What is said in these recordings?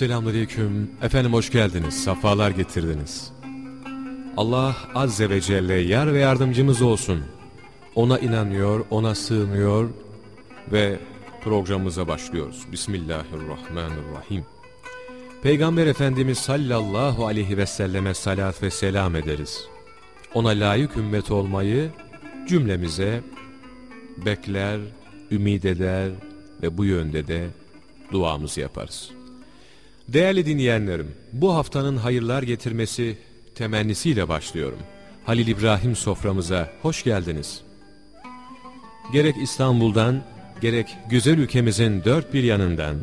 Selamünaleyküm. Efendim hoş geldiniz. Safalar getirdiniz. Allah Azze ve Celle yar ve yardımcımız olsun. Ona inanıyor, ona sığınıyor ve programımıza başlıyoruz. Bismillahirrahmanirrahim. Peygamber Efendimiz sallallahu aleyhi ve selleme salat ve selam ederiz. Ona layık ümmet olmayı cümlemize bekler, ümit eder ve bu yönde de duamızı yaparız. Değerli dinleyenlerim, bu haftanın hayırlar getirmesi temennisiyle başlıyorum. Halil İbrahim soframıza hoş geldiniz. Gerek İstanbul'dan, gerek güzel ülkemizin dört bir yanından,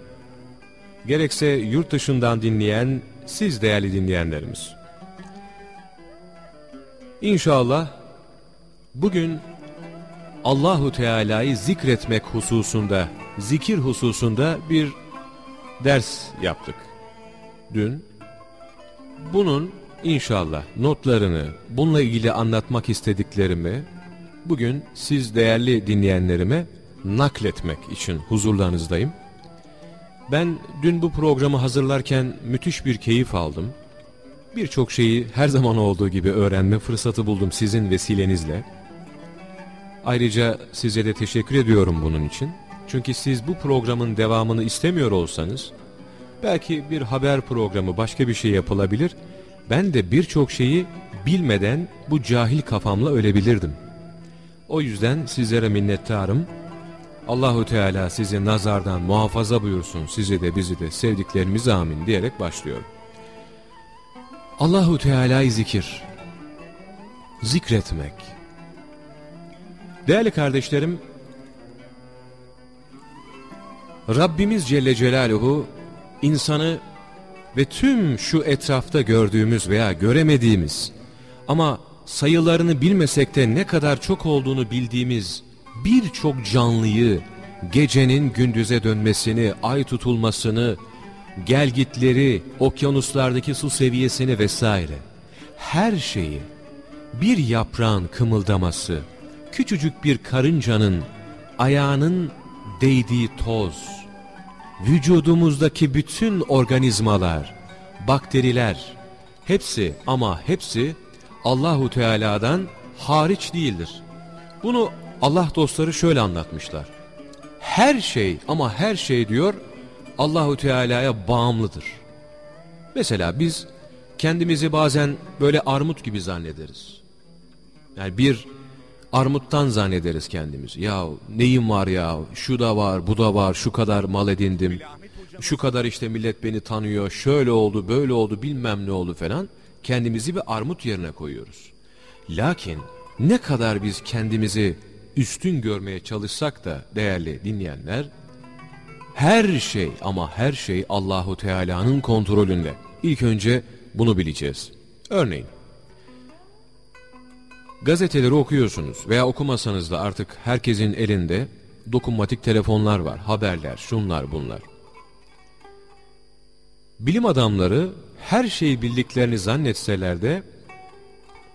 gerekse yurt dışından dinleyen siz değerli dinleyenlerimiz. İnşallah bugün Allahu Teala'yı zikretmek hususunda, zikir hususunda bir ders yaptık dün. Bunun inşallah notlarını, bununla ilgili anlatmak istediklerimi bugün siz değerli dinleyenlerime nakletmek için huzurlarınızdayım. Ben dün bu programı hazırlarken müthiş bir keyif aldım. Birçok şeyi her zaman olduğu gibi öğrenme fırsatı buldum sizin vesilenizle. Ayrıca size de teşekkür ediyorum bunun için. Çünkü siz bu programın devamını istemiyor olsanız, belki bir haber programı başka bir şey yapılabilir, ben de birçok şeyi bilmeden bu cahil kafamla ölebilirdim. O yüzden sizlere minnettarım. Allahu Teala sizi nazardan muhafaza buyursun, sizi de bizi de sevdiklerimiz amin diyerek başlıyorum. Allahu Teala'yı zikir, zikretmek. Değerli kardeşlerim, Rabbimiz Celle Celaluhu insanı ve tüm şu etrafta gördüğümüz veya göremediğimiz ama sayılarını bilmesek de ne kadar çok olduğunu bildiğimiz birçok canlıyı, gecenin gündüze dönmesini, ay tutulmasını, gelgitleri, okyanuslardaki su seviyesini vesaire her şeyi bir yaprağın kımıldaması, küçücük bir karıncanın ayağının değdiği toz, vücudumuzdaki bütün organizmalar, bakteriler, hepsi ama hepsi Allahu Teala'dan hariç değildir. Bunu Allah dostları şöyle anlatmışlar. Her şey ama her şey diyor Allahu Teala'ya bağımlıdır. Mesela biz kendimizi bazen böyle armut gibi zannederiz. Yani bir armuttan zannederiz kendimizi. Ya neyim var ya şu da var bu da var şu kadar mal edindim. Şu kadar işte millet beni tanıyor şöyle oldu böyle oldu bilmem ne oldu falan. Kendimizi bir armut yerine koyuyoruz. Lakin ne kadar biz kendimizi üstün görmeye çalışsak da değerli dinleyenler her şey ama her şey Allahu Teala'nın kontrolünde. İlk önce bunu bileceğiz. Örneğin gazeteleri okuyorsunuz veya okumasanız da artık herkesin elinde dokunmatik telefonlar var, haberler, şunlar bunlar. Bilim adamları her şeyi bildiklerini zannetseler de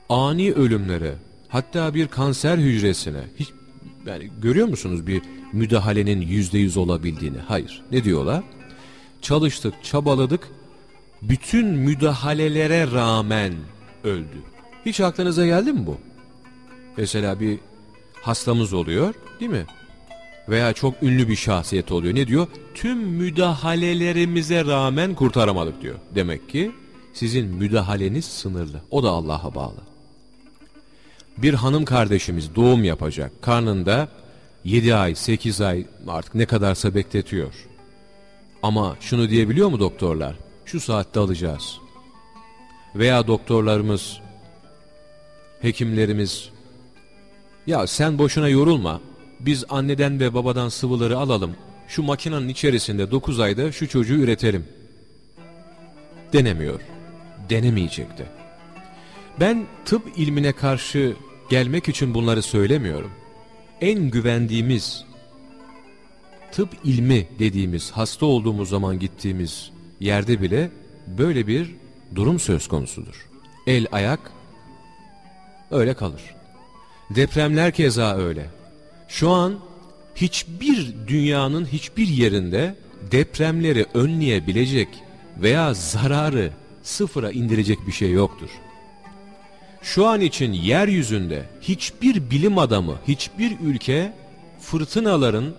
ani ölümlere, hatta bir kanser hücresine hiç yani görüyor musunuz bir müdahalenin yüzde yüz olabildiğini? Hayır. Ne diyorlar? Çalıştık, çabaladık, bütün müdahalelere rağmen öldü. Hiç aklınıza geldi mi bu? Mesela bir hastamız oluyor değil mi? Veya çok ünlü bir şahsiyet oluyor. Ne diyor? Tüm müdahalelerimize rağmen kurtaramadık diyor. Demek ki sizin müdahaleniz sınırlı. O da Allah'a bağlı. Bir hanım kardeşimiz doğum yapacak. Karnında 7 ay, 8 ay artık ne kadarsa bekletiyor. Ama şunu diyebiliyor mu doktorlar? Şu saatte alacağız. Veya doktorlarımız, hekimlerimiz, ya sen boşuna yorulma, biz anneden ve babadan sıvıları alalım, şu makinenin içerisinde 9 ayda şu çocuğu üretelim. Denemiyor, denemeyecek de. Ben tıp ilmine karşı gelmek için bunları söylemiyorum. En güvendiğimiz tıp ilmi dediğimiz hasta olduğumuz zaman gittiğimiz yerde bile böyle bir durum söz konusudur. El ayak öyle kalır. Depremler keza öyle. Şu an hiçbir dünyanın hiçbir yerinde depremleri önleyebilecek veya zararı sıfıra indirecek bir şey yoktur. Şu an için yeryüzünde hiçbir bilim adamı, hiçbir ülke fırtınaların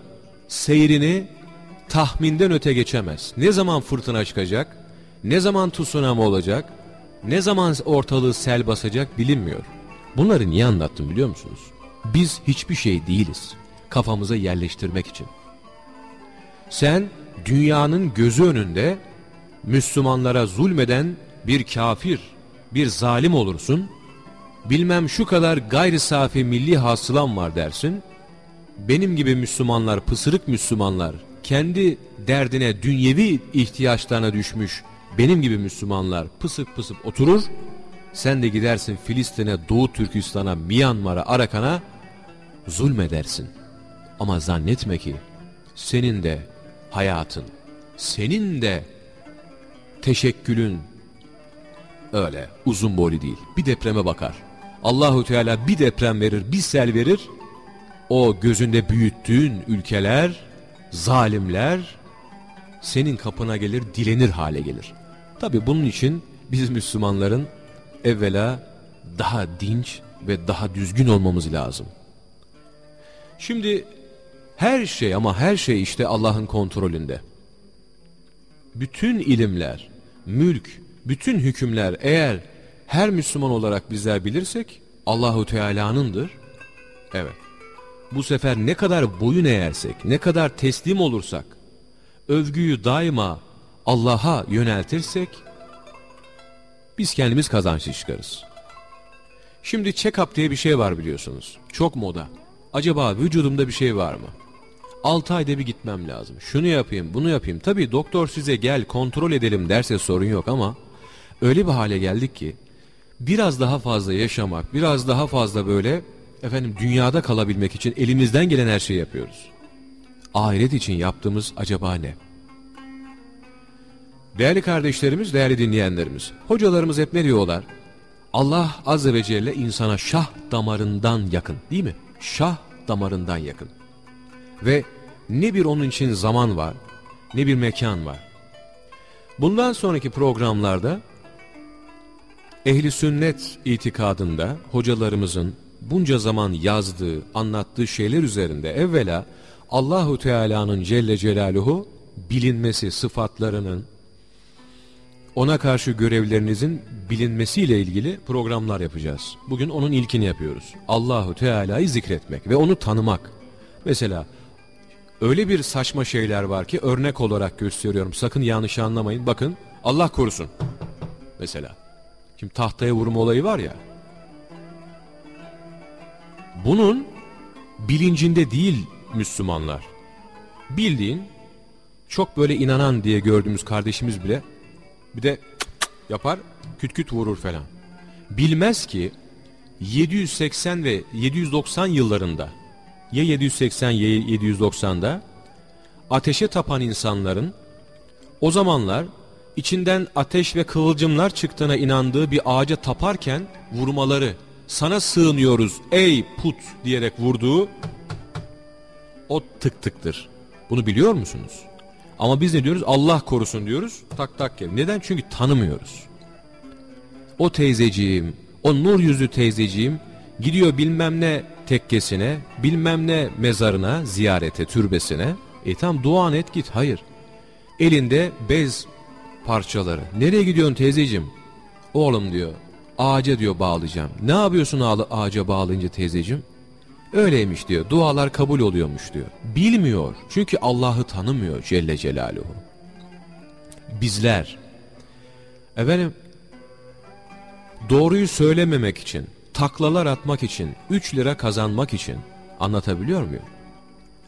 seyrini tahminden öte geçemez. Ne zaman fırtına çıkacak, ne zaman tsunami olacak, ne zaman ortalığı sel basacak bilinmiyor. Bunları niye anlattım biliyor musunuz? Biz hiçbir şey değiliz. Kafamıza yerleştirmek için. Sen dünyanın gözü önünde Müslümanlara zulmeden bir kafir, bir zalim olursun. Bilmem şu kadar gayri safi milli hasılam var dersin. Benim gibi Müslümanlar, pısırık Müslümanlar, kendi derdine, dünyevi ihtiyaçlarına düşmüş benim gibi Müslümanlar pısık pısık oturur. Sen de gidersin Filistin'e, Doğu Türkistan'a, Myanmar'a, Arakan'a zulmedersin. Ama zannetme ki senin de hayatın, senin de teşekkülün öyle uzun boylu değil. Bir depreme bakar. Allahu Teala bir deprem verir, bir sel verir. O gözünde büyüttüğün ülkeler, zalimler senin kapına gelir, dilenir hale gelir. Tabi bunun için biz Müslümanların evvela daha dinç ve daha düzgün olmamız lazım. Şimdi her şey ama her şey işte Allah'ın kontrolünde. Bütün ilimler, mülk, bütün hükümler eğer her Müslüman olarak bizler bilirsek Allahu Teala'nındır. Evet. Bu sefer ne kadar boyun eğersek, ne kadar teslim olursak, övgüyü daima Allah'a yöneltirsek biz kendimiz kazançlı çıkarız. Şimdi check-up diye bir şey var biliyorsunuz. Çok moda. Acaba vücudumda bir şey var mı? 6 ayda bir gitmem lazım. Şunu yapayım, bunu yapayım. Tabii doktor size gel kontrol edelim derse sorun yok ama öyle bir hale geldik ki biraz daha fazla yaşamak, biraz daha fazla böyle efendim dünyada kalabilmek için elimizden gelen her şeyi yapıyoruz. Ahiret için yaptığımız acaba ne? Değerli kardeşlerimiz, değerli dinleyenlerimiz, hocalarımız hep ne diyorlar? Allah Azze ve Celle insana şah damarından yakın değil mi? Şah damarından yakın. Ve ne bir onun için zaman var, ne bir mekan var. Bundan sonraki programlarda ehli sünnet itikadında hocalarımızın bunca zaman yazdığı, anlattığı şeyler üzerinde evvela Allahu Teala'nın Celle Celaluhu bilinmesi sıfatlarının ona karşı görevlerinizin bilinmesiyle ilgili programlar yapacağız. Bugün onun ilkini yapıyoruz. Allahu Teala'yı zikretmek ve onu tanımak. Mesela öyle bir saçma şeyler var ki örnek olarak gösteriyorum. Sakın yanlış anlamayın. Bakın Allah korusun. Mesela. Şimdi tahtaya vurma olayı var ya. Bunun bilincinde değil Müslümanlar. Bildiğin çok böyle inanan diye gördüğümüz kardeşimiz bile bir de yapar küt küt vurur falan. Bilmez ki 780 ve 790 yıllarında ya 780 ya 790'da ateşe tapan insanların o zamanlar içinden ateş ve kıvılcımlar çıktığına inandığı bir ağaca taparken vurmaları sana sığınıyoruz ey put diyerek vurduğu o tık tıktır. Bunu biliyor musunuz? Ama biz ne diyoruz? Allah korusun diyoruz. Tak tak gel. Neden? Çünkü tanımıyoruz. O teyzeciğim, o nur yüzlü teyzeciğim gidiyor bilmem ne tekkesine, bilmem ne mezarına, ziyarete, türbesine. E tam duan et git. Hayır. Elinde bez parçaları. Nereye gidiyorsun teyzeciğim? Oğlum diyor. Ağaca diyor bağlayacağım. Ne yapıyorsun ağaca bağlayınca teyzeciğim? Öyleymiş diyor. Dualar kabul oluyormuş diyor. Bilmiyor. Çünkü Allah'ı tanımıyor Celle Celaluhu. Bizler efendim doğruyu söylememek için, taklalar atmak için, 3 lira kazanmak için anlatabiliyor muyum?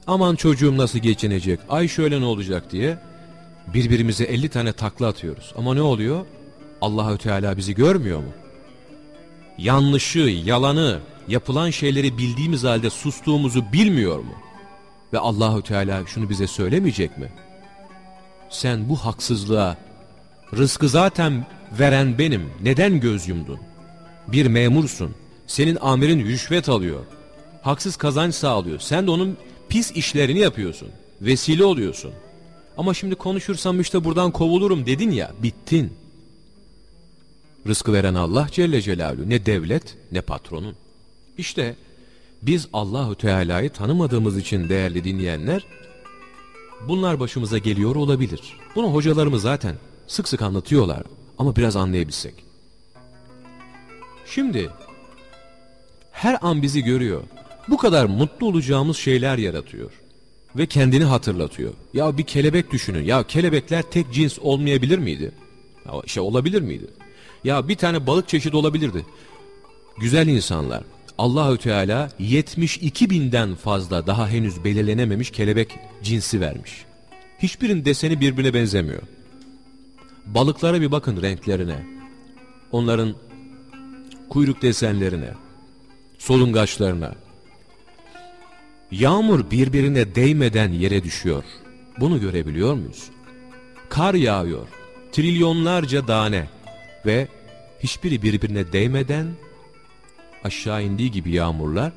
Aman çocuğum nasıl geçinecek, ay şöyle ne olacak diye birbirimize 50 tane takla atıyoruz. Ama ne oluyor? Allahü Teala bizi görmüyor mu? Yanlışı, yalanı, yapılan şeyleri bildiğimiz halde sustuğumuzu bilmiyor mu? Ve Allahü Teala şunu bize söylemeyecek mi? Sen bu haksızlığa rızkı zaten veren benim. Neden göz yumdun? Bir memursun. Senin amirin rüşvet alıyor. Haksız kazanç sağlıyor. Sen de onun pis işlerini yapıyorsun. Vesile oluyorsun. Ama şimdi konuşursam işte buradan kovulurum dedin ya bittin. Rızkı veren Allah Celle Celaluhu ne devlet ne patronun. İşte biz Allahü Teala'yı tanımadığımız için değerli dinleyenler bunlar başımıza geliyor olabilir. Bunu hocalarımız zaten sık sık anlatıyorlar ama biraz anlayabilsek. Şimdi her an bizi görüyor. Bu kadar mutlu olacağımız şeyler yaratıyor ve kendini hatırlatıyor. Ya bir kelebek düşünün. Ya kelebekler tek cins olmayabilir miydi? Ya şey olabilir miydi? Ya bir tane balık çeşidi olabilirdi. Güzel insanlar. Allahü Teala 72 binden fazla daha henüz belirlenememiş kelebek cinsi vermiş. Hiçbirinin deseni birbirine benzemiyor. Balıklara bir bakın renklerine. Onların kuyruk desenlerine, solungaçlarına. Yağmur birbirine değmeden yere düşüyor. Bunu görebiliyor muyuz? Kar yağıyor. Trilyonlarca tane ve hiçbiri birbirine değmeden aşağı indiği gibi yağmurlar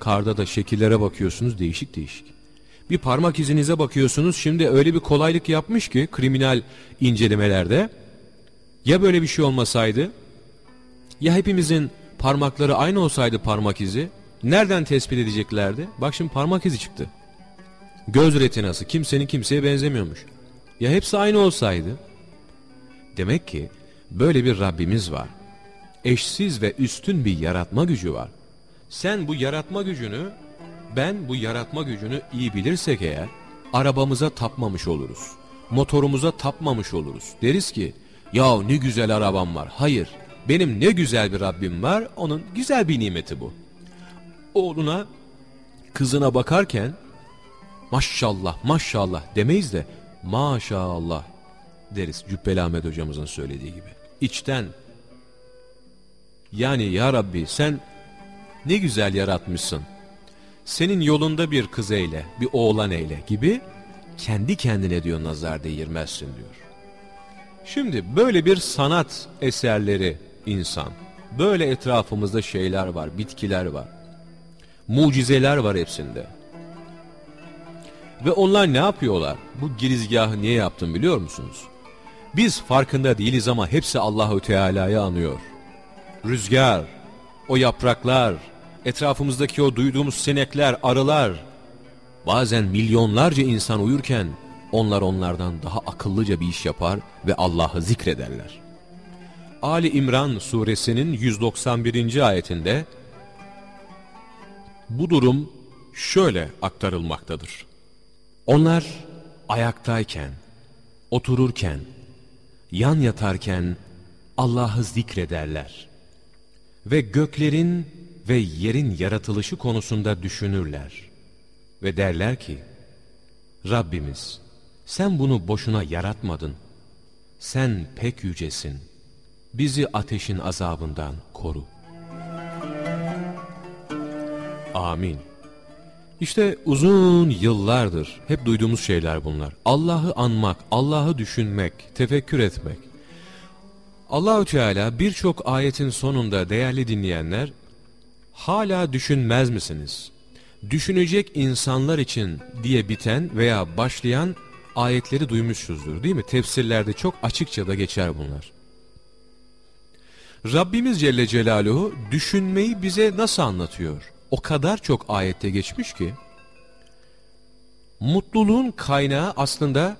karda da şekillere bakıyorsunuz değişik değişik. Bir parmak izinize bakıyorsunuz şimdi öyle bir kolaylık yapmış ki kriminal incelemelerde ya böyle bir şey olmasaydı ya hepimizin parmakları aynı olsaydı parmak izi nereden tespit edeceklerdi? Bak şimdi parmak izi çıktı. Göz retinası kimsenin kimseye benzemiyormuş. Ya hepsi aynı olsaydı? Demek ki böyle bir Rabbimiz var. Eşsiz ve üstün bir yaratma gücü var. Sen bu yaratma gücünü, ben bu yaratma gücünü iyi bilirsek eğer, arabamıza tapmamış oluruz. Motorumuza tapmamış oluruz. Deriz ki, ya ne güzel arabam var. Hayır, benim ne güzel bir Rabbim var, onun güzel bir nimeti bu. Oğluna, kızına bakarken, maşallah maşallah demeyiz de, maşallah deriz Cübbeli Ahmet hocamızın söylediği gibi. İçten, yani ya Rabbi sen ne güzel yaratmışsın. Senin yolunda bir kız eyle, bir oğlan eyle gibi kendi kendine diyor nazar değirmezsin diyor. Şimdi böyle bir sanat eserleri insan, böyle etrafımızda şeyler var, bitkiler var, mucizeler var hepsinde. Ve onlar ne yapıyorlar? Bu girizgahı niye yaptım biliyor musunuz? Biz farkında değiliz ama hepsi Allahü Teala'yı anıyor. Rüzgar, o yapraklar, etrafımızdaki o duyduğumuz sinekler, arılar, bazen milyonlarca insan uyurken onlar onlardan daha akıllıca bir iş yapar ve Allah'ı zikrederler. Ali İmran suresinin 191. ayetinde bu durum şöyle aktarılmaktadır. Onlar ayaktayken, otururken, yan yatarken Allah'ı zikrederler ve göklerin ve yerin yaratılışı konusunda düşünürler. Ve derler ki Rabbimiz sen bunu boşuna yaratmadın. Sen pek yücesin. Bizi ateşin azabından koru. Amin. İşte uzun yıllardır hep duyduğumuz şeyler bunlar. Allah'ı anmak Allah'ı düşünmek tefekkür etmek Allahü Teala birçok ayetin sonunda değerli dinleyenler hala düşünmez misiniz? Düşünecek insanlar için diye biten veya başlayan ayetleri duymuşuzdur değil mi? Tefsirlerde çok açıkça da geçer bunlar. Rabbimiz Celle Celaluhu düşünmeyi bize nasıl anlatıyor? O kadar çok ayette geçmiş ki mutluluğun kaynağı aslında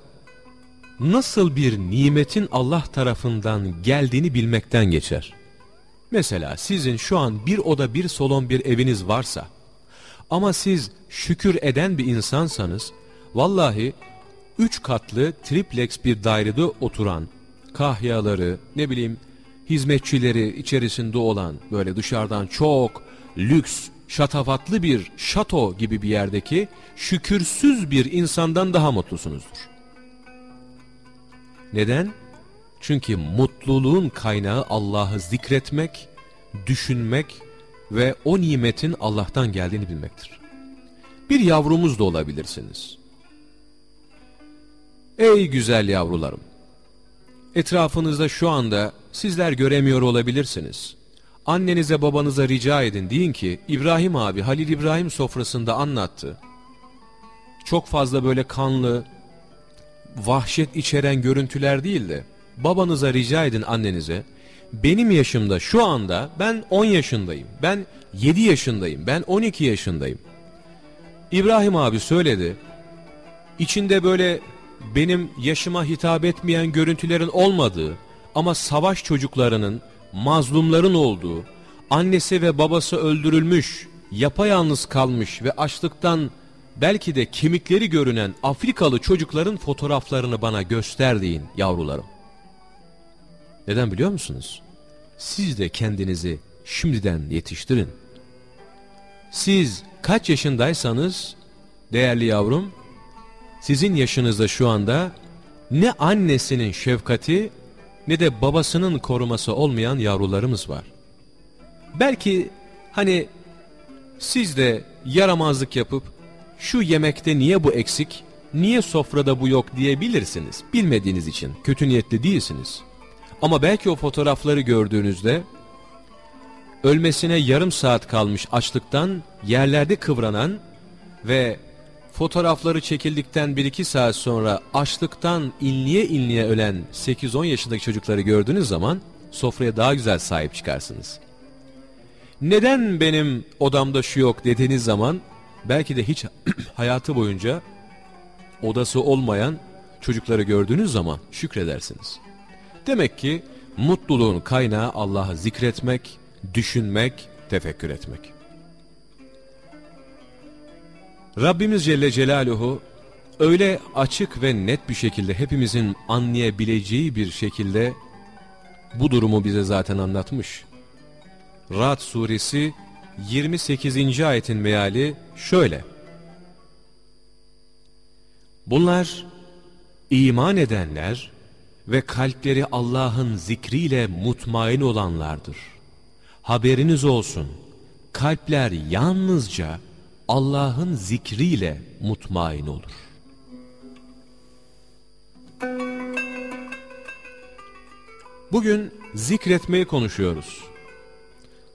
nasıl bir nimetin Allah tarafından geldiğini bilmekten geçer. Mesela sizin şu an bir oda bir salon bir eviniz varsa ama siz şükür eden bir insansanız vallahi üç katlı triplex bir dairede oturan kahyaları ne bileyim hizmetçileri içerisinde olan böyle dışarıdan çok lüks şatafatlı bir şato gibi bir yerdeki şükürsüz bir insandan daha mutlusunuzdur. Neden? Çünkü mutluluğun kaynağı Allah'ı zikretmek, düşünmek ve o nimetin Allah'tan geldiğini bilmektir. Bir yavrumuz da olabilirsiniz. Ey güzel yavrularım! Etrafınızda şu anda sizler göremiyor olabilirsiniz. Annenize babanıza rica edin deyin ki İbrahim abi Halil İbrahim sofrasında anlattı. Çok fazla böyle kanlı, vahşet içeren görüntüler değil de babanıza rica edin annenize benim yaşımda şu anda ben 10 yaşındayım, ben 7 yaşındayım, ben 12 yaşındayım. İbrahim abi söyledi. İçinde böyle benim yaşıma hitap etmeyen görüntülerin olmadığı ama savaş çocuklarının, mazlumların olduğu, annesi ve babası öldürülmüş, yapayalnız kalmış ve açlıktan belki de kemikleri görünen Afrikalı çocukların fotoğraflarını bana göster deyin yavrularım. Neden biliyor musunuz? Siz de kendinizi şimdiden yetiştirin. Siz kaç yaşındaysanız değerli yavrum, sizin yaşınızda şu anda ne annesinin şefkati ne de babasının koruması olmayan yavrularımız var. Belki hani siz de yaramazlık yapıp şu yemekte niye bu eksik, niye sofrada bu yok diyebilirsiniz. Bilmediğiniz için kötü niyetli değilsiniz. Ama belki o fotoğrafları gördüğünüzde ölmesine yarım saat kalmış açlıktan yerlerde kıvranan ve fotoğrafları çekildikten 1-2 saat sonra açlıktan inliye inliye ölen 8-10 yaşındaki çocukları gördüğünüz zaman sofraya daha güzel sahip çıkarsınız. Neden benim odamda şu yok dediğiniz zaman belki de hiç hayatı boyunca odası olmayan çocukları gördüğünüz zaman şükredersiniz. Demek ki mutluluğun kaynağı Allah'ı zikretmek, düşünmek, tefekkür etmek. Rabbimiz Celle Celaluhu öyle açık ve net bir şekilde hepimizin anlayabileceği bir şekilde bu durumu bize zaten anlatmış. Ra'd suresi 28. ayetin meali şöyle. Bunlar iman edenler ve kalpleri Allah'ın zikriyle mutmain olanlardır. Haberiniz olsun, kalpler yalnızca Allah'ın zikriyle mutmain olur. Bugün zikretmeyi konuşuyoruz.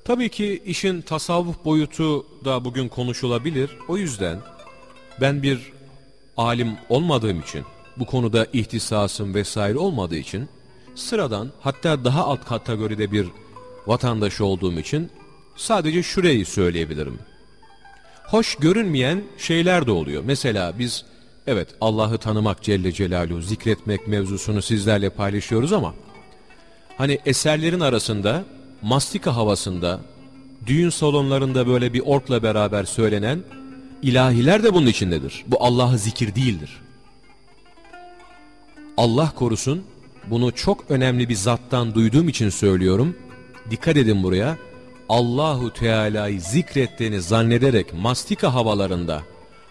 Tabii ki işin tasavvuf boyutu da bugün konuşulabilir. O yüzden ben bir alim olmadığım için, bu konuda ihtisasım vesaire olmadığı için, sıradan hatta daha alt kategoride bir vatandaş olduğum için sadece şurayı söyleyebilirim. Hoş görünmeyen şeyler de oluyor. Mesela biz evet Allah'ı tanımak Celle Celaluhu, zikretmek mevzusunu sizlerle paylaşıyoruz ama hani eserlerin arasında mastika havasında, düğün salonlarında böyle bir orkla beraber söylenen ilahiler de bunun içindedir. Bu Allah'ı zikir değildir. Allah korusun, bunu çok önemli bir zattan duyduğum için söylüyorum. Dikkat edin buraya. Allahu Teala'yı zikrettiğini zannederek mastika havalarında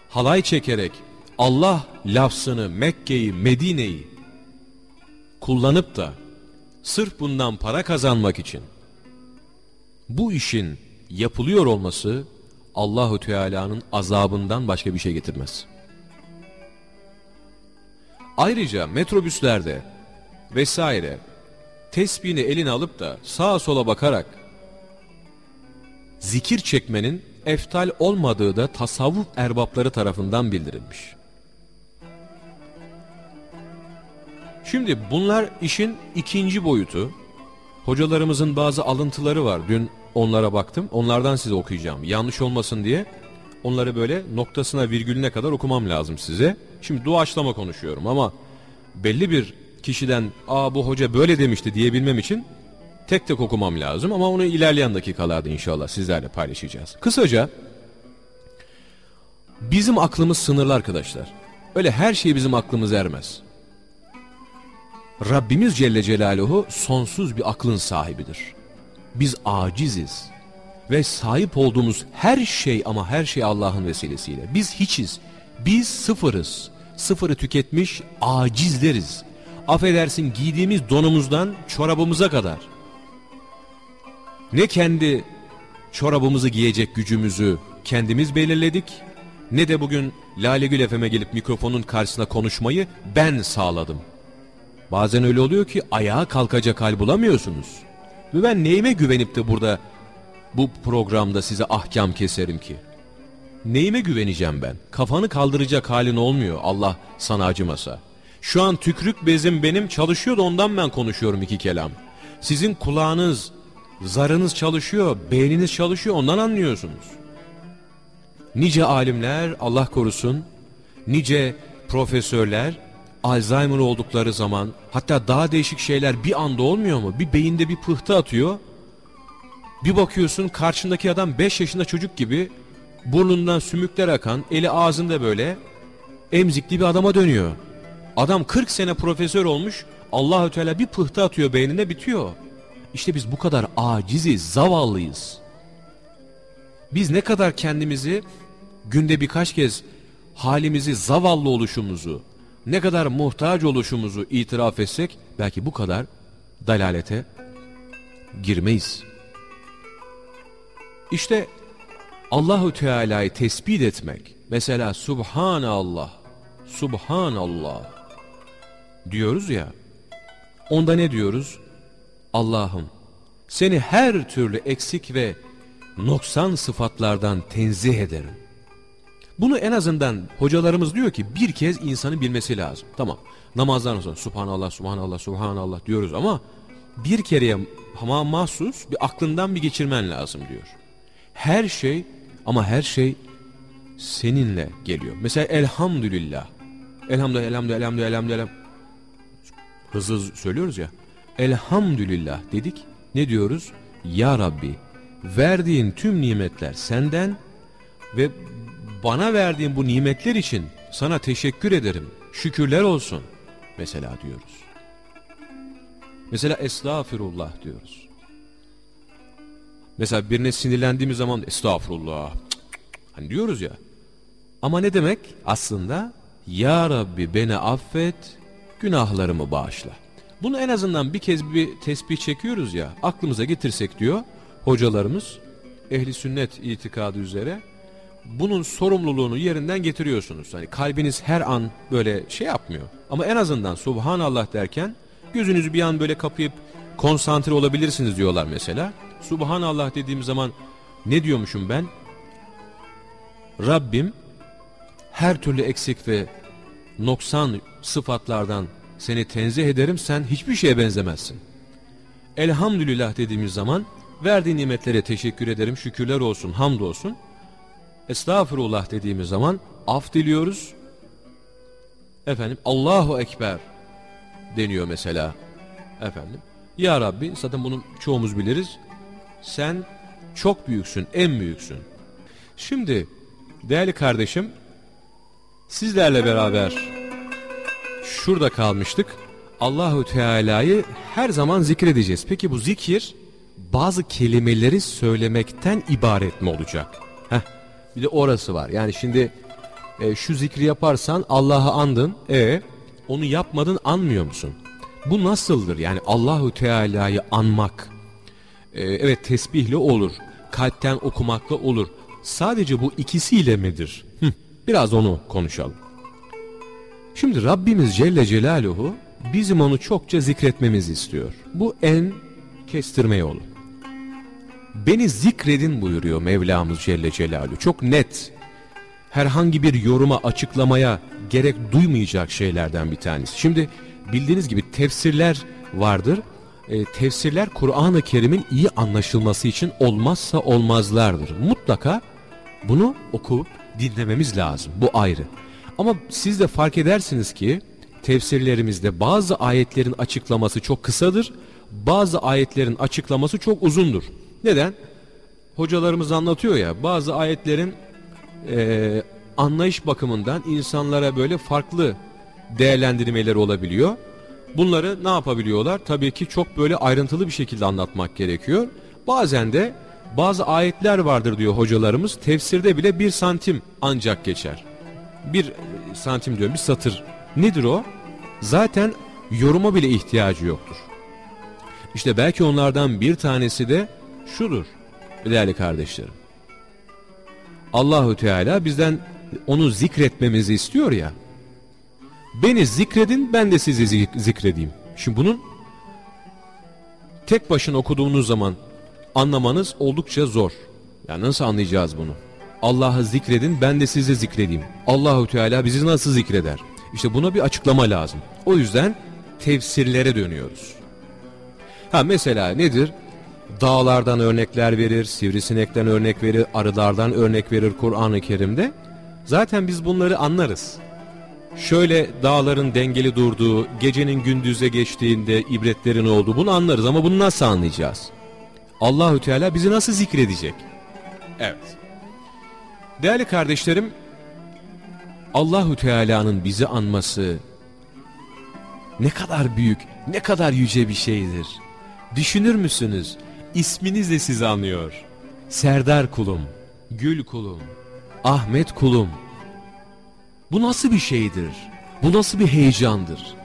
halay çekerek Allah lafzını Mekke'yi, Medine'yi kullanıp da sırf bundan para kazanmak için bu işin yapılıyor olması Allahu Teala'nın azabından başka bir şey getirmez. Ayrıca metrobüslerde vesaire tesbihini eline alıp da sağa sola bakarak zikir çekmenin eftal olmadığı da tasavvuf erbapları tarafından bildirilmiş. Şimdi bunlar işin ikinci boyutu. Hocalarımızın bazı alıntıları var. Dün onlara baktım. Onlardan size okuyacağım. Yanlış olmasın diye onları böyle noktasına virgülüne kadar okumam lazım size. Şimdi duaçlama konuşuyorum ama belli bir kişiden aa bu hoca böyle demişti diyebilmem için tek tek okumam lazım ama onu ilerleyen dakikalarda inşallah sizlerle paylaşacağız. Kısaca bizim aklımız sınırlı arkadaşlar. Öyle her şey bizim aklımız ermez. Rabbimiz Celle Celaluhu sonsuz bir aklın sahibidir. Biz aciziz ve sahip olduğumuz her şey ama her şey Allah'ın vesilesiyle. Biz hiçiz, biz sıfırız, sıfırı tüketmiş acizleriz. Affedersin giydiğimiz donumuzdan çorabımıza kadar. Ne kendi çorabımızı giyecek gücümüzü kendimiz belirledik, ne de bugün Lale Gül Efem'e gelip mikrofonun karşısına konuşmayı ben sağladım. Bazen öyle oluyor ki ayağa kalkacak hal bulamıyorsunuz. Ve ben neyime güvenip de burada bu programda size ahkam keserim ki? Neyime güveneceğim ben? Kafanı kaldıracak halin olmuyor Allah sana acımasa. Şu an tükrük bezim benim çalışıyor da ondan ben konuşuyorum iki kelam. Sizin kulağınız, zarınız çalışıyor, beyniniz çalışıyor ondan anlıyorsunuz. Nice alimler Allah korusun, nice profesörler Alzheimer oldukları zaman hatta daha değişik şeyler bir anda olmuyor mu? Bir beyinde bir pıhtı atıyor. Bir bakıyorsun karşındaki adam 5 yaşında çocuk gibi burnundan sümükler akan, eli ağzında böyle emzikli bir adama dönüyor. Adam 40 sene profesör olmuş, Allahü Teala bir pıhtı atıyor beynine bitiyor. İşte biz bu kadar aciziz, zavallıyız. Biz ne kadar kendimizi günde birkaç kez halimizi, zavallı oluşumuzu, ne kadar muhtaç oluşumuzu itiraf etsek belki bu kadar dalalete girmeyiz. İşte Allahu Teala'yı tespit etmek. Mesela Subhanallah, Subhanallah diyoruz ya. Onda ne diyoruz? Allah'ım seni her türlü eksik ve noksan sıfatlardan tenzih ederim. Bunu en azından hocalarımız diyor ki bir kez insanın bilmesi lazım. Tamam namazdan sonra subhanallah subhanallah subhanallah diyoruz ama bir kereye ama mahsus bir aklından bir geçirmen lazım diyor. Her şey ama her şey seninle geliyor. Mesela elhamdülillah. Elhamdülillah, elhamdülillah, elhamdülillah, elhamdülillah. Hızlı söylüyoruz ya. Elhamdülillah dedik. Ne diyoruz? Ya Rabbi verdiğin tüm nimetler senden ve bana verdiğin bu nimetler için sana teşekkür ederim. Şükürler olsun. Mesela diyoruz. Mesela estağfirullah diyoruz. Mesela birine sinirlendiğimiz zaman estağfurullah hani diyoruz ya. Ama ne demek? Aslında Ya Rabbi beni affet, günahlarımı bağışla. Bunu en azından bir kez bir tesbih çekiyoruz ya, aklımıza getirsek diyor hocalarımız, ehli sünnet itikadı üzere, bunun sorumluluğunu yerinden getiriyorsunuz. Hani kalbiniz her an böyle şey yapmıyor. Ama en azından Subhanallah derken gözünüzü bir an böyle kapayıp konsantre olabilirsiniz diyorlar mesela. Subhanallah dediğim zaman ne diyormuşum ben? Rabbim her türlü eksik ve noksan sıfatlardan seni tenzih ederim sen hiçbir şeye benzemezsin. Elhamdülillah dediğimiz zaman verdiği nimetlere teşekkür ederim şükürler olsun hamd olsun. Estağfurullah dediğimiz zaman af diliyoruz. Efendim Allahu Ekber deniyor mesela. Efendim Ya Rabbi zaten bunu çoğumuz biliriz. Sen çok büyüksün, en büyüksün. Şimdi değerli kardeşim sizlerle beraber şurada kalmıştık. Allahu Teala'yı her zaman zikredeceğiz. Peki bu zikir bazı kelimeleri söylemekten ibaret mi olacak? Bir de orası var. Yani şimdi e, şu zikri yaparsan Allah'ı andın. E onu yapmadın anmıyor musun? Bu nasıldır? Yani Allahu Teala'yı anmak. E, evet tesbihle olur. Kalpten okumakla olur. Sadece bu ikisiyle midir? Hı, biraz onu konuşalım. Şimdi Rabbimiz Celle Celaluhu bizim onu çokça zikretmemizi istiyor. Bu en kestirme yolu. Beni zikredin buyuruyor Mevlamız Celle Celaluhu. Çok net. Herhangi bir yoruma, açıklamaya gerek duymayacak şeylerden bir tanesi. Şimdi bildiğiniz gibi tefsirler vardır. E, tefsirler Kur'an-ı Kerim'in iyi anlaşılması için olmazsa olmazlardır. Mutlaka bunu okuyup dinlememiz lazım. Bu ayrı. Ama siz de fark edersiniz ki tefsirlerimizde bazı ayetlerin açıklaması çok kısadır. Bazı ayetlerin açıklaması çok uzundur. Neden? Hocalarımız anlatıyor ya bazı ayetlerin e, anlayış bakımından insanlara böyle farklı değerlendirmeleri olabiliyor. Bunları ne yapabiliyorlar? Tabii ki çok böyle ayrıntılı bir şekilde anlatmak gerekiyor. Bazen de bazı ayetler vardır diyor hocalarımız. Tefsirde bile bir santim ancak geçer. Bir santim diyor bir satır. Nedir o? Zaten yoruma bile ihtiyacı yoktur. İşte belki onlardan bir tanesi de şudur değerli kardeşlerim. Allahu Teala bizden onu zikretmemizi istiyor ya. Beni zikredin ben de sizi zikredeyim. Şimdi bunun tek başına okuduğunuz zaman anlamanız oldukça zor. Yani nasıl anlayacağız bunu? Allah'ı zikredin ben de sizi zikredeyim. Allahu Teala bizi nasıl zikreder? İşte buna bir açıklama lazım. O yüzden tefsirlere dönüyoruz. Ha mesela nedir? Dağlardan örnekler verir, sivrisinekten örnek verir, arılardan örnek verir Kur'an-ı Kerim'de. Zaten biz bunları anlarız. Şöyle dağların dengeli durduğu, gecenin gündüze geçtiğinde ibretlerin olduğu bunu anlarız ama bunu nasıl anlayacağız? Allahü Teala bizi nasıl zikredecek? Evet. Değerli kardeşlerim, Allahü Teala'nın bizi anması ne kadar büyük, ne kadar yüce bir şeydir. Düşünür müsünüz? İsminiz de sizi anıyor. Serdar kulum, Gül kulum, Ahmet kulum. Bu nasıl bir şeydir? Bu nasıl bir heyecandır?